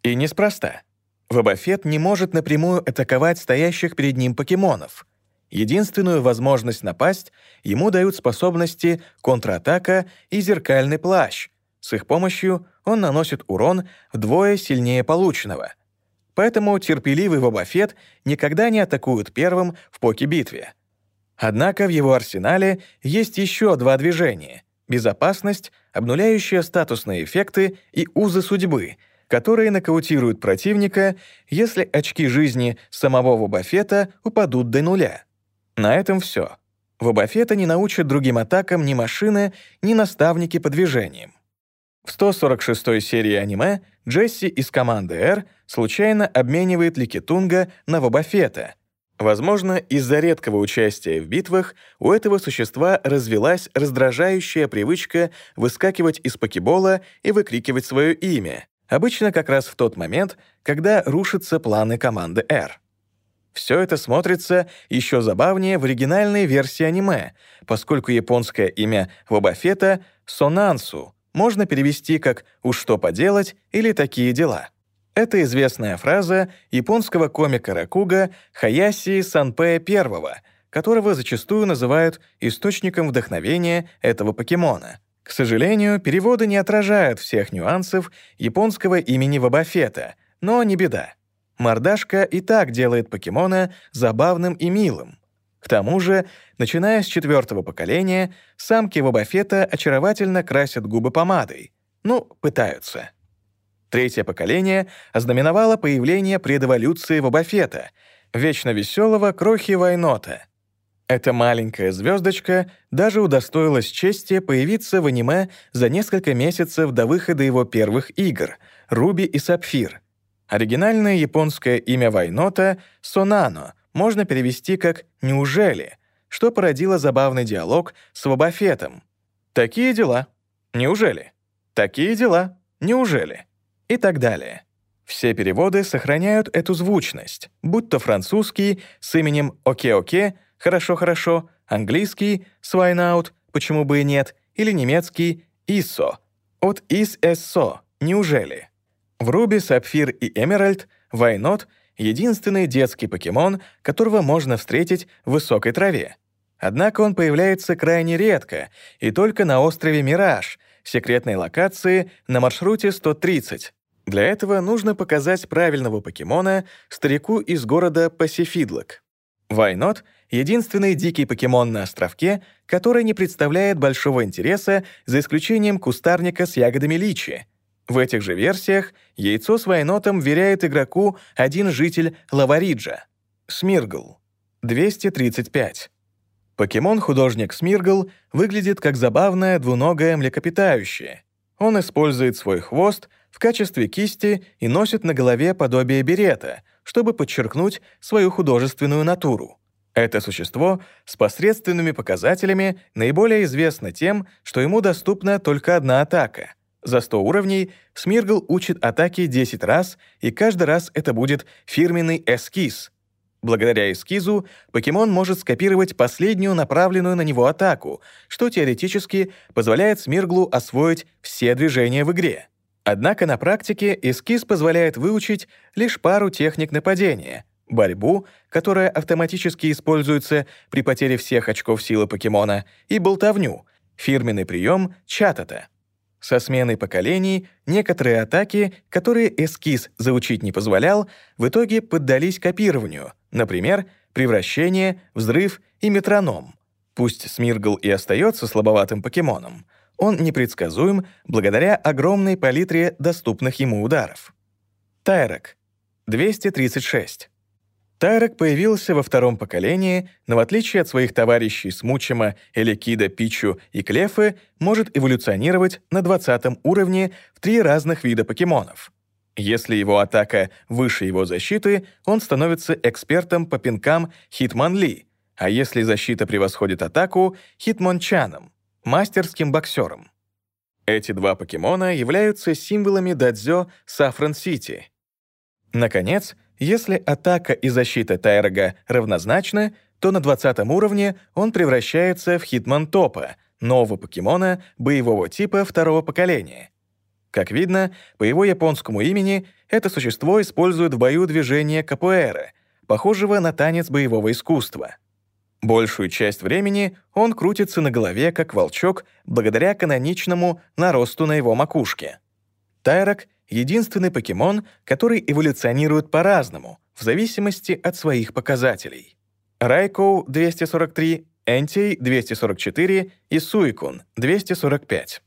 И неспроста. Вобафет не может напрямую атаковать стоящих перед ним покемонов. Единственную возможность напасть ему дают способности контратака и зеркальный плащ. С их помощью он наносит урон вдвое сильнее полученного. Поэтому терпеливый Вобафет никогда не атакует первым в поке-битве. Однако в его арсенале есть еще два движения — безопасность, обнуляющая статусные эффекты и узы судьбы, которые нокаутируют противника, если очки жизни самого Вобафета упадут до нуля. На этом все. Вобафета не научат другим атакам ни машины, ни наставники по движениям. В 146-й серии аниме Джесси из команды R случайно обменивает Ликитунга на Вобафета. Возможно, из-за редкого участия в битвах у этого существа развелась раздражающая привычка выскакивать из покебола и выкрикивать свое имя, обычно как раз в тот момент, когда рушатся планы команды R. Все это смотрится еще забавнее в оригинальной версии аниме, поскольку японское имя Вобафета — Сонансу, можно перевести как «уж что поделать» или «такие дела». Это известная фраза японского комика Ракуга Хаяси Санпея I, которого зачастую называют источником вдохновения этого покемона. К сожалению, переводы не отражают всех нюансов японского имени Вабафета, но не беда. Мордашка и так делает покемона забавным и милым. К тому же, начиная с четвертого поколения, самки Вобафета очаровательно красят губы помадой. Ну, пытаются. Третье поколение ознаменовало появление предэволюции Вобафета, вечно веселого крохи Вайнота. Эта маленькая звездочка даже удостоилась чести появиться в аниме за несколько месяцев до выхода его первых игр «Руби и Сапфир». Оригинальное японское имя Вайнаута — Сонано — можно перевести как «неужели», что породило забавный диалог с Воббафетом. «Такие дела. Неужели? Такие дела. Неужели?» И так далее. Все переводы сохраняют эту звучность, будь то французский с именем «Okéoké», «Хорошо-хорошо», английский «Wynaut», «Почему бы и нет», или немецкий «Isso», от «Ис Эссо», «Неужели?». В Руби, Сапфир и Эмеральд Вайнот — единственный детский покемон, которого можно встретить в высокой траве. Однако он появляется крайне редко и только на острове Мираж, секретной локации на маршруте 130. Для этого нужно показать правильного покемона старику из города Пасифидлок. Вайнот — единственный дикий покемон на островке, который не представляет большого интереса за исключением кустарника с ягодами личи — в этих же версиях яйцо с вайнотом веряет игроку один житель Лавариджа. Смиргл. 235. Покемон-художник Смиргл выглядит как забавное двуногое млекопитающее. Он использует свой хвост в качестве кисти и носит на голове подобие берета, чтобы подчеркнуть свою художественную натуру. Это существо с посредственными показателями наиболее известно тем, что ему доступна только одна атака. За 100 уровней Смиргл учит атаки 10 раз, и каждый раз это будет фирменный эскиз — Благодаря эскизу покемон может скопировать последнюю направленную на него атаку, что теоретически позволяет Смирглу освоить все движения в игре. Однако на практике эскиз позволяет выучить лишь пару техник нападения — борьбу, которая автоматически используется при потере всех очков силы покемона, и болтовню — фирменный прием чатата — со сменой поколений некоторые атаки, которые эскиз заучить не позволял, в итоге поддались копированию, например, превращение, взрыв и метроном. Пусть Смиргл и остается слабоватым покемоном, он непредсказуем благодаря огромной палитре доступных ему ударов. Тайрок. 236. Тайрок появился во втором поколении, но в отличие от своих товарищей Смучима, Элекида, Пичу и Клефы, может эволюционировать на 20 уровне в три разных вида покемонов. Если его атака выше его защиты, он становится экспертом по пинкам Хитмонли, а если защита превосходит атаку — Хитмончаном, мастерским боксером. Эти два покемона являются символами додзё Саффрон-Сити. Наконец, если атака и защита Тайрога равнозначны, то на 20 уровне он превращается в Хитмонтопа, нового покемона боевого типа второго поколения. Как видно, по его японскому имени это существо использует в бою движение капуэра, похожего на танец боевого искусства. Большую часть времени он крутится на голове, как волчок, благодаря каноничному наросту на его макушке. Тайрок единственный покемон, который эволюционирует по-разному, в зависимости от своих показателей. Райкоу 243, Энтей 244 и Суикун 245.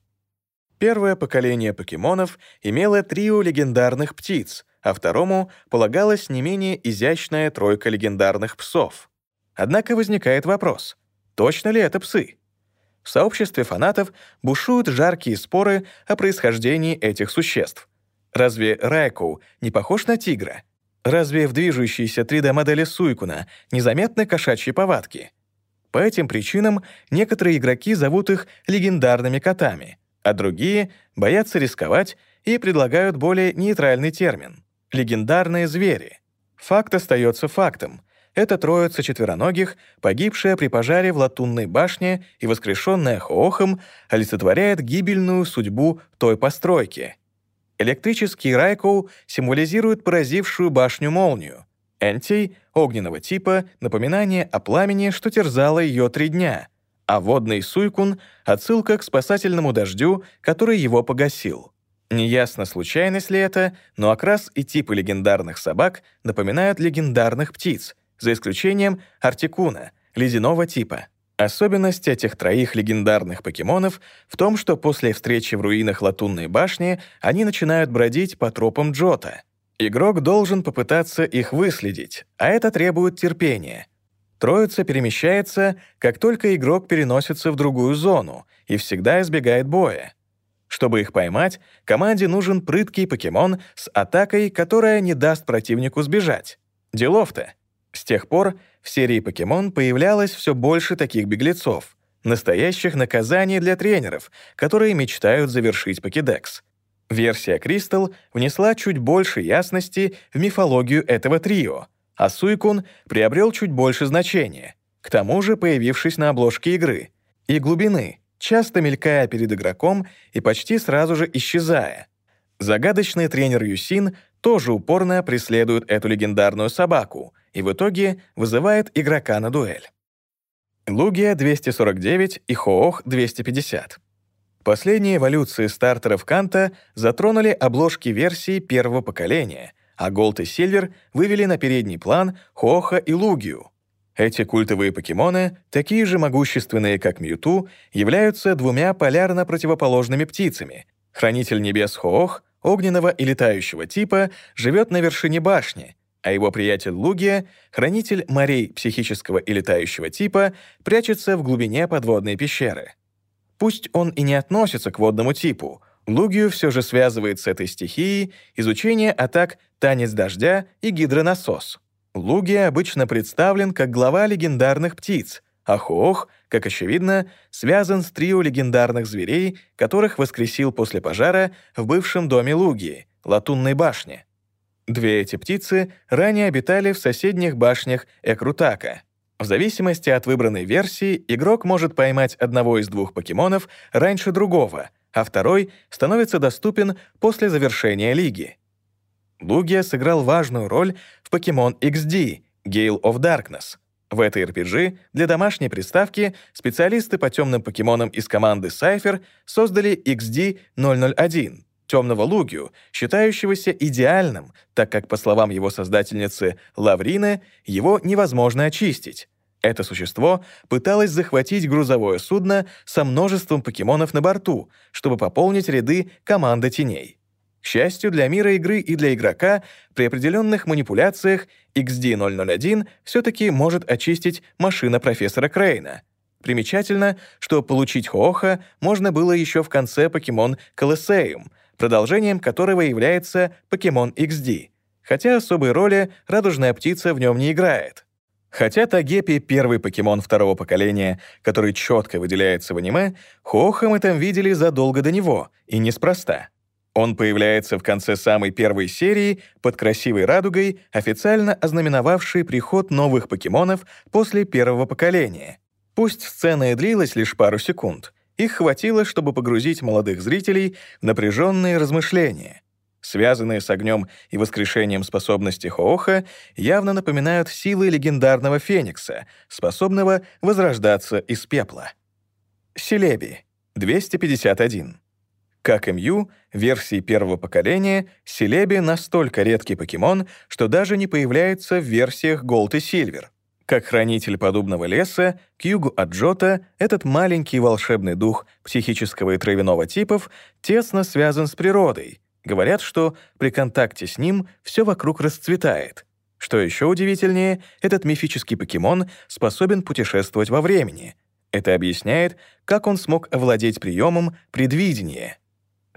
Первое поколение покемонов имело трио легендарных птиц, а второму полагалась не менее изящная тройка легендарных псов. Однако возникает вопрос, точно ли это псы? В сообществе фанатов бушуют жаркие споры о происхождении этих существ. Разве Райку не похож на тигра? Разве в движущейся 3D-модели Суйкуна незаметны кошачьи повадки? По этим причинам некоторые игроки зовут их легендарными котами, а другие боятся рисковать и предлагают более нейтральный термин — легендарные звери. Факт остается фактом. Это троица четвероногих, погибшая при пожаре в Латунной башне и воскрешенная Хоохом, олицетворяет гибельную судьбу той постройки — Электрический Райкоу символизирует поразившую башню молнию. Энтей — огненного типа, напоминание о пламени, что терзало ее три дня. А водный Суйкун — отсылка к спасательному дождю, который его погасил. Неясно, случайность ли это, но окрас и типы легендарных собак напоминают легендарных птиц, за исключением Артикуна, ледяного типа. Особенность этих троих легендарных покемонов в том, что после встречи в руинах Латунной башни они начинают бродить по тропам Джота. Игрок должен попытаться их выследить, а это требует терпения. Троица перемещается, как только игрок переносится в другую зону и всегда избегает боя. Чтобы их поймать, команде нужен прыткий покемон с атакой, которая не даст противнику сбежать. Делов-то. С тех пор в серии «Покемон» появлялось все больше таких беглецов, настоящих наказаний для тренеров, которые мечтают завершить покедекс. Версия «Кристалл» внесла чуть больше ясности в мифологию этого трио, а Суикун приобрел чуть больше значения, к тому же появившись на обложке игры, и глубины, часто мелькая перед игроком и почти сразу же исчезая. Загадочный тренер Юсин тоже упорно преследует эту легендарную собаку и в итоге вызывает игрока на дуэль. Лугия 249 и Хоох 250. Последние эволюции стартеров Канта затронули обложки версии первого поколения, а Голд и Сильвер вывели на передний план Хоха и Лугию. Эти культовые покемоны, такие же могущественные, как Мьюту, являются двумя полярно противоположными птицами. Хранитель небес Хоох огненного и летающего типа, живет на вершине башни, а его приятель Лугия, хранитель морей психического и летающего типа, прячется в глубине подводной пещеры. Пусть он и не относится к водному типу, Лугию все же связывает с этой стихией изучение атак «Танец дождя» и «Гидронасос». Лугия обычно представлен как глава легендарных птиц, а Хуох, как очевидно, связан с трио легендарных зверей, которых воскресил после пожара в бывшем доме Лугии, Латунной башне. Две эти птицы ранее обитали в соседних башнях Экрутака. В зависимости от выбранной версии, игрок может поймать одного из двух покемонов раньше другого, а второй становится доступен после завершения лиги. Лугия сыграл важную роль в Pokemon XD Gale of Darkness. В этой RPG для домашней приставки специалисты по темным покемонам из команды Cypher создали XD-001 — темного Лугию, считающегося идеальным, так как, по словам его создательницы Лаврины, его невозможно очистить. Это существо пыталось захватить грузовое судно со множеством покемонов на борту, чтобы пополнить ряды команды теней. К счастью для мира игры и для игрока, при определенных манипуляциях XD-001 все-таки может очистить машина профессора Крейна. Примечательно, что получить Хооха можно было еще в конце Pokemon Colosseum, продолжением которого является Pokemon XD, хотя особой роли радужная птица в нем не играет. Хотя Тагепи — первый покемон второго поколения, который четко выделяется в аниме, Хоха мы там видели задолго до него, и неспроста. Он появляется в конце самой первой серии под красивой радугой, официально ознаменовавшей приход новых покемонов после первого поколения. Пусть сцена и длилась лишь пару секунд, их хватило, чтобы погрузить молодых зрителей в напряженные размышления — связанные с огнем и воскрешением способности Хооха, явно напоминают силы легендарного Феникса, способного возрождаться из пепла. Селеби, 251. Как МЮ, версии первого поколения, Селеби настолько редкий покемон, что даже не появляется в версиях Gold и Silver. Как хранитель подобного леса, к югу от Джота этот маленький волшебный дух психического и травяного типов тесно связан с природой — Говорят, что при контакте с ним все вокруг расцветает. Что еще удивительнее, этот мифический покемон способен путешествовать во времени. Это объясняет, как он смог овладеть приемом предвидения.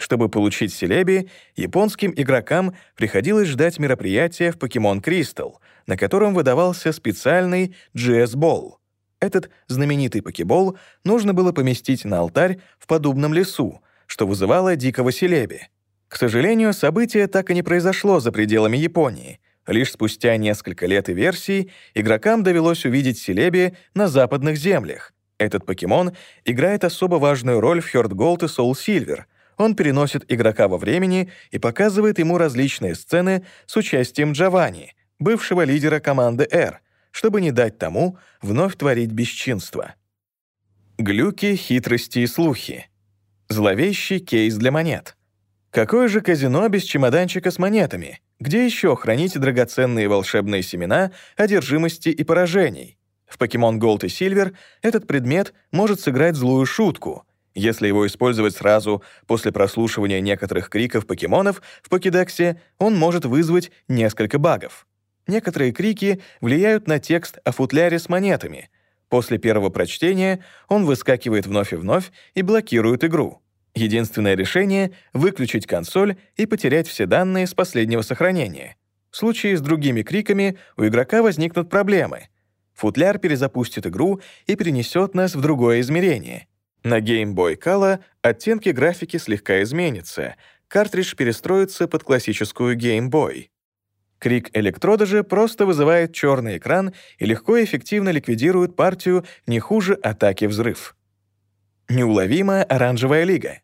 Чтобы получить селеби, японским игрокам приходилось ждать мероприятия в Pokemon Crystal, на котором выдавался специальный GS-болл. Этот знаменитый покебол нужно было поместить на алтарь в подобном лесу, что вызывало дикого селеби. К сожалению, событие так и не произошло за пределами Японии. Лишь спустя несколько лет и версий игрокам довелось увидеть Селеби на западных землях. Этот покемон играет особо важную роль в Heart Gold и Soul Silver. Он переносит игрока во времени и показывает ему различные сцены с участием Джованни, бывшего лидера команды R, чтобы не дать тому вновь творить бесчинство. Глюки, хитрости и слухи. Зловещий кейс для монет — Какое же казино без чемоданчика с монетами? Где еще хранить драгоценные волшебные семена одержимости и поражений? В Pokemon Gold и Silver этот предмет может сыграть злую шутку. Если его использовать сразу после прослушивания некоторых криков покемонов в покедексе, он может вызвать несколько багов. Некоторые крики влияют на текст о футляре с монетами. После первого прочтения он выскакивает вновь и вновь и блокирует игру. Единственное решение — выключить консоль и потерять все данные с последнего сохранения. В случае с другими криками у игрока возникнут проблемы. Футляр перезапустит игру и перенесет нас в другое измерение. На Game Boy Color оттенки графики слегка изменятся, картридж перестроится под классическую Game Boy. Крик электрода же просто вызывает черный экран и легко и эффективно ликвидирует партию не хуже атаки взрыв. Неуловимая оранжевая лига.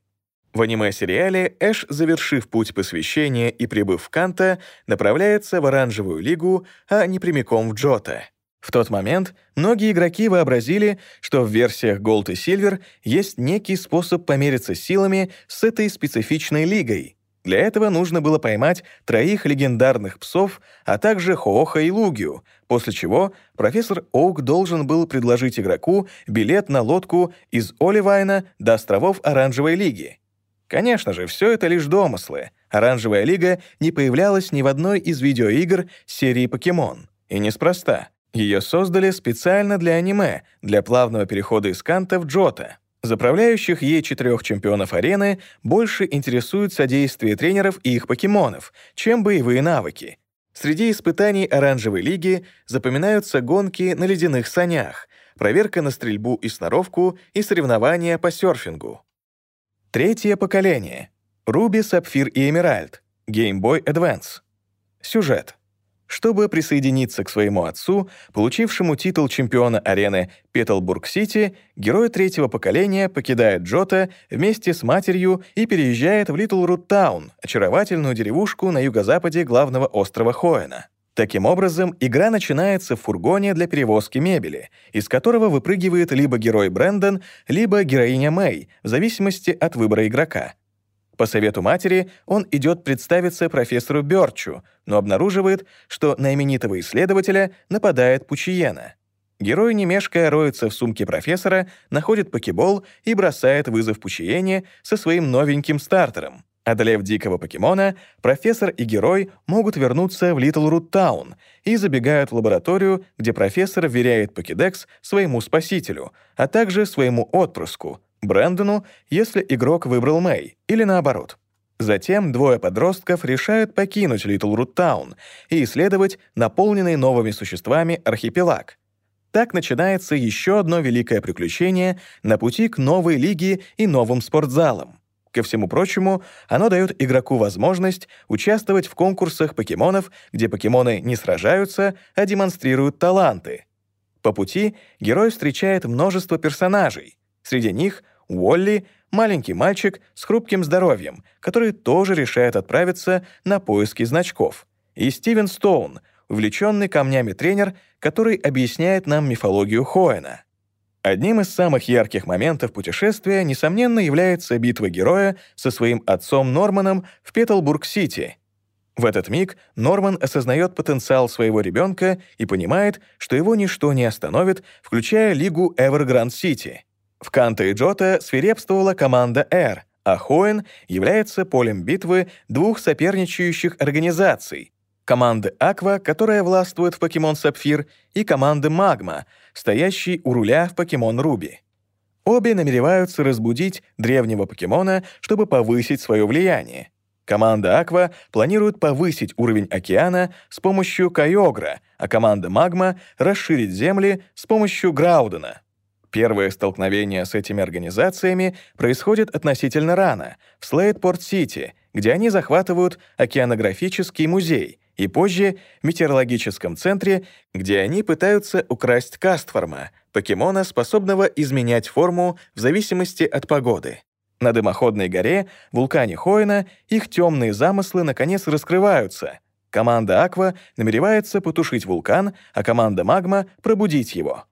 В аниме-сериале Эш, завершив путь посвящения и прибыв в Канта, направляется в оранжевую лигу, а не прямиком в Джота. В тот момент многие игроки вообразили, что в версиях Gold и Silver есть некий способ помериться силами с этой специфичной лигой. Для этого нужно было поймать троих легендарных псов, а также Хооха и Лугию, после чего профессор Оук должен был предложить игроку билет на лодку из Оливайна до островов Оранжевой Лиги. Конечно же, все это лишь домыслы. Оранжевая лига не появлялась ни в одной из видеоигр серии «Покемон». И неспроста. Ее создали специально для аниме, для плавного перехода из Канта в Джота. Заправляющих ей четырех чемпионов арены больше интересует содействие тренеров и их покемонов, чем боевые навыки. Среди испытаний Оранжевой лиги запоминаются гонки на ледяных санях, проверка на стрельбу и сноровку и соревнования по серфингу. Третье поколение. Руби, Сапфир и Эмеральд. Game Boy Advance. Сюжет. Чтобы присоединиться к своему отцу, получившему титул чемпиона арены Петлбург-Сити, герой третьего поколения покидает Джота вместе с матерью и переезжает в Литл Руттаун, очаровательную деревушку на юго-западе главного острова Хоэна. Таким образом, игра начинается в фургоне для перевозки мебели, из которого выпрыгивает либо герой Брэндон, либо героиня Мэй, в зависимости от выбора игрока. По совету матери он идет представиться профессору Бёрчу, но обнаруживает, что на именитого исследователя нападает Пучиена. Герой, не мешкая, роется в сумке профессора, находит покебол и бросает вызов Пучиене со своим новеньким стартером. Одолев дикого покемона, профессор и герой могут вернуться в Литтлрут-Таун и забегают в лабораторию, где профессор вверяет покедекс своему спасителю, а также своему отпрыску — Брэндону, если игрок выбрал Мэй, или наоборот. Затем двое подростков решают покинуть Литтлрут-Таун и исследовать наполненный новыми существами архипелаг. Так начинается еще одно великое приключение на пути к новой лиге и новым спортзалам. Ко всему прочему, оно дает игроку возможность участвовать в конкурсах покемонов, где покемоны не сражаются, а демонстрируют таланты. По пути герой встречает множество персонажей, Среди них Уолли — маленький мальчик с хрупким здоровьем, который тоже решает отправиться на поиски значков. И Стивен Стоун — увлеченный камнями тренер, который объясняет нам мифологию Хоэна. Одним из самых ярких моментов путешествия, несомненно, является битва героя со своим отцом Норманом в Петалбург-Сити. В этот миг Норман осознает потенциал своего ребенка и понимает, что его ничто не остановит, включая Лигу Эвер-Гранд-Сити — в Канто и Джота свирепствовала команда «Р», а Хоэн является полем битвы двух соперничающих организаций — команды «Аква», которая властвует в «Покемон Сапфир», и команды «Магма», стоящей у руля в «Покемон Руби». Обе намереваются разбудить древнего покемона, чтобы повысить свое влияние. Команда «Аква» планирует повысить уровень океана с помощью Кайогра, а команда «Магма» — расширить земли с помощью Граудена — Первое столкновение с этими организациями происходит относительно рано, в Слейдпорт-Сити, где они захватывают океанографический музей, и позже в метеорологическом центре, где они пытаются украсть Кастформа, покемона, способного изменять форму в зависимости от погоды. На дымоходной горе, вулкане Хоина, их темные замыслы наконец раскрываются. Команда Аква намеревается потушить вулкан, а команда Магма — пробудить его.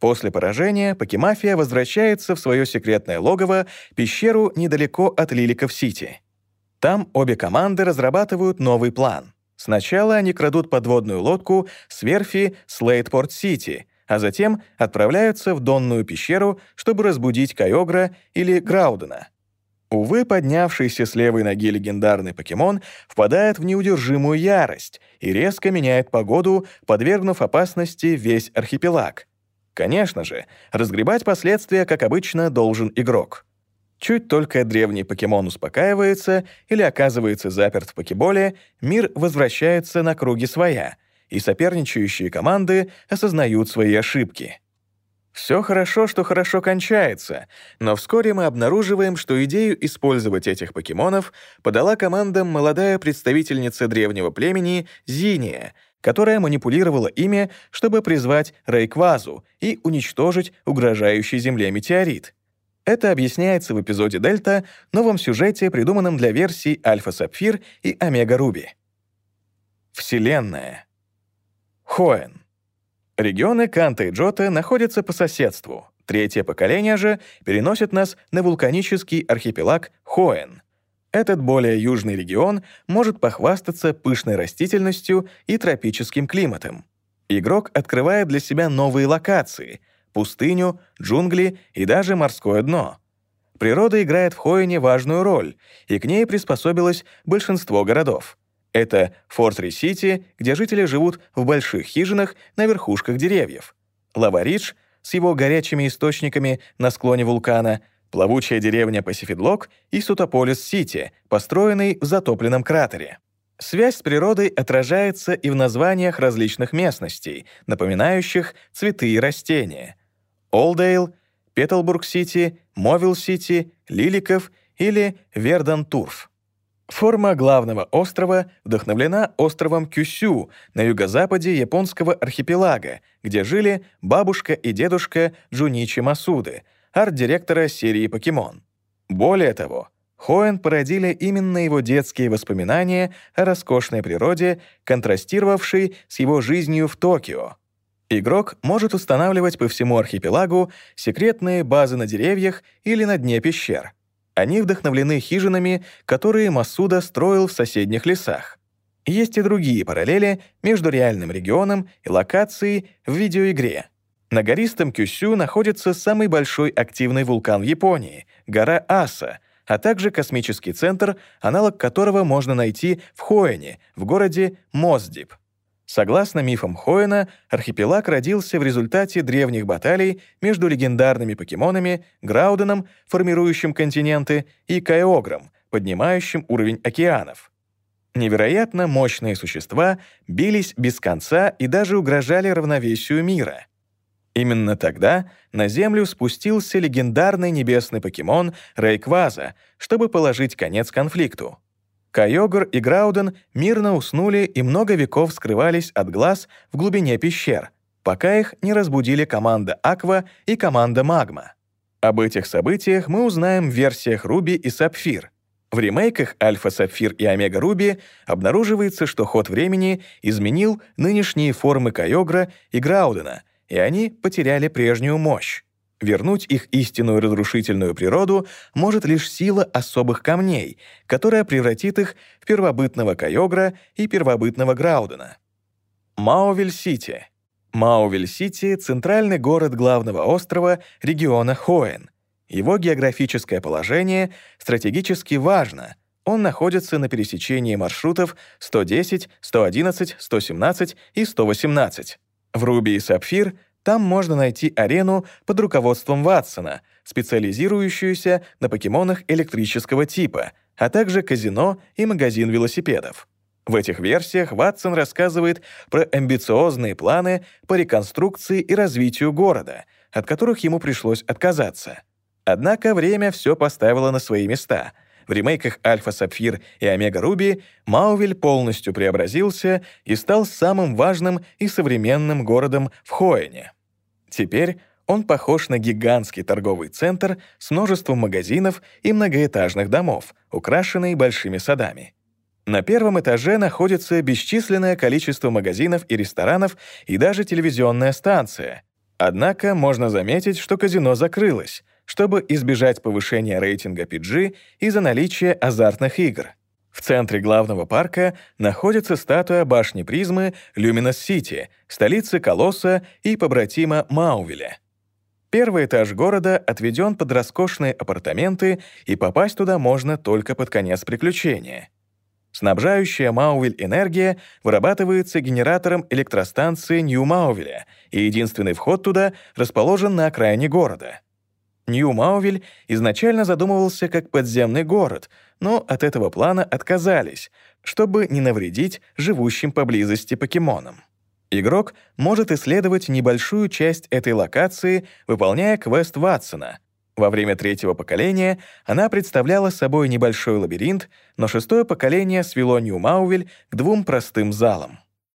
После поражения Покемафия возвращается в свое секретное логово, пещеру недалеко от Лиликов-Сити. Там обе команды разрабатывают новый план. Сначала они крадут подводную лодку с верфи Слейтпорт-Сити, а затем отправляются в Донную пещеру, чтобы разбудить Кайогра или Граудена. Увы, поднявшийся с левой ноги легендарный покемон впадает в неудержимую ярость и резко меняет погоду, подвергнув опасности весь архипелаг. Конечно же, разгребать последствия, как обычно, должен игрок. Чуть только древний покемон успокаивается или оказывается заперт в покеболе, мир возвращается на круги своя, и соперничающие команды осознают свои ошибки. Все хорошо, что хорошо кончается, но вскоре мы обнаруживаем, что идею использовать этих покемонов подала командам молодая представительница древнего племени Зиния, которая манипулировала ими, чтобы призвать Рейквазу и уничтожить угрожающий Земле метеорит. Это объясняется в эпизоде «Дельта», новом сюжете, придуманном для версий Альфа-Сапфир и Омега-Руби. Вселенная. Хоэн. Регионы Канта и Джота находятся по соседству. Третье поколение же переносит нас на вулканический архипелаг Хоэн — этот более южный регион может похвастаться пышной растительностью и тропическим климатом. Игрок открывает для себя новые локации — пустыню, джунгли и даже морское дно. Природа играет в Хоэне важную роль, и к ней приспособилось большинство городов. Это Фортри-Сити, где жители живут в больших хижинах на верхушках деревьев. Лаваридж с его горячими источниками на склоне вулкана, плавучая деревня Пасифидлок и Сутополис-Сити, построенный в затопленном кратере. Связь с природой отражается и в названиях различных местностей, напоминающих цветы и растения. Олдейл, Петалбург-Сити, Мовил-Сити, Лиликов или Вердан-Турф. Форма главного острова вдохновлена островом Кюсю на юго-западе японского архипелага, где жили бабушка и дедушка Джуничи Масуды, арт-директора серии «Покемон». Более того, Хоэн породили именно его детские воспоминания о роскошной природе, контрастировавшей с его жизнью в Токио. Игрок может устанавливать по всему архипелагу секретные базы на деревьях или на дне пещер. Они вдохновлены хижинами, которые Масуда строил в соседних лесах. Есть и другие параллели между реальным регионом и локацией в видеоигре. На гористом Кюсю находится самый большой активный вулкан Японии — гора Аса — а также космический центр, аналог которого можно найти в Хоэне, в городе Моздип. Согласно мифам Хоэна, архипелаг родился в результате древних баталий между легендарными покемонами Грауденом, формирующим континенты, и Кайогром, поднимающим уровень океанов. Невероятно мощные существа бились без конца и даже угрожали равновесию мира. Именно тогда на Землю спустился легендарный небесный покемон Рейкваза, чтобы положить конец конфликту. Кайогр и Грауден мирно уснули и много веков скрывались от глаз в глубине пещер, пока их не разбудили команда Аква и команда Магма. Об этих событиях мы узнаем в версиях Руби и Сапфир. В ремейках Альфа Сапфир и Омега Руби обнаруживается, что ход времени изменил нынешние формы Кайогра и Граудена, и они потеряли прежнюю мощь. Вернуть их истинную разрушительную природу может лишь сила особых камней, которая превратит их в первобытного Кайогра и первобытного Граудона. Маувель-Сити. Маувель-Сити — центральный город главного острова региона Хоэн. Его географическое положение стратегически важно. Он находится на пересечении маршрутов 110, 111, 117 и 118. В Руби и Сапфир там можно найти арену под руководством Ватсона, специализирующуюся на покемонах электрического типа, а также казино и магазин велосипедов. В этих версиях Ватсон рассказывает про амбициозные планы по реконструкции и развитию города, от которых ему пришлось отказаться. Однако время все поставило на свои места — в ремейках «Альфа Сапфир» и «Омега Руби» Маувель полностью преобразился и стал самым важным и современным городом в Хоэне. Теперь он похож на гигантский торговый центр с множеством магазинов и многоэтажных домов, украшенный большими садами. На первом этаже находится бесчисленное количество магазинов и ресторанов и даже телевизионная станция. Однако можно заметить, что казино закрылось, чтобы избежать повышения рейтинга PG из-за наличия азартных игр. В центре главного парка находится статуя башни призмы Люминос-Сити, столицы Колосса и побратима Маувеля. Первый этаж города отведен под роскошные апартаменты, и попасть туда можно только под конец приключения. Снабжающая Маувель энергия вырабатывается генератором электростанции Нью-Маувеля, и единственный вход туда расположен на окраине города. Нью-Маувель изначально задумывался как подземный город, но от этого плана отказались, чтобы не навредить живущим поблизости покемонам. Игрок может исследовать небольшую часть этой локации, выполняя квест Ватсона. Во время третьего поколения она представляла собой небольшой лабиринт, но шестое поколение свело Нью-Маувель к двум простым залам.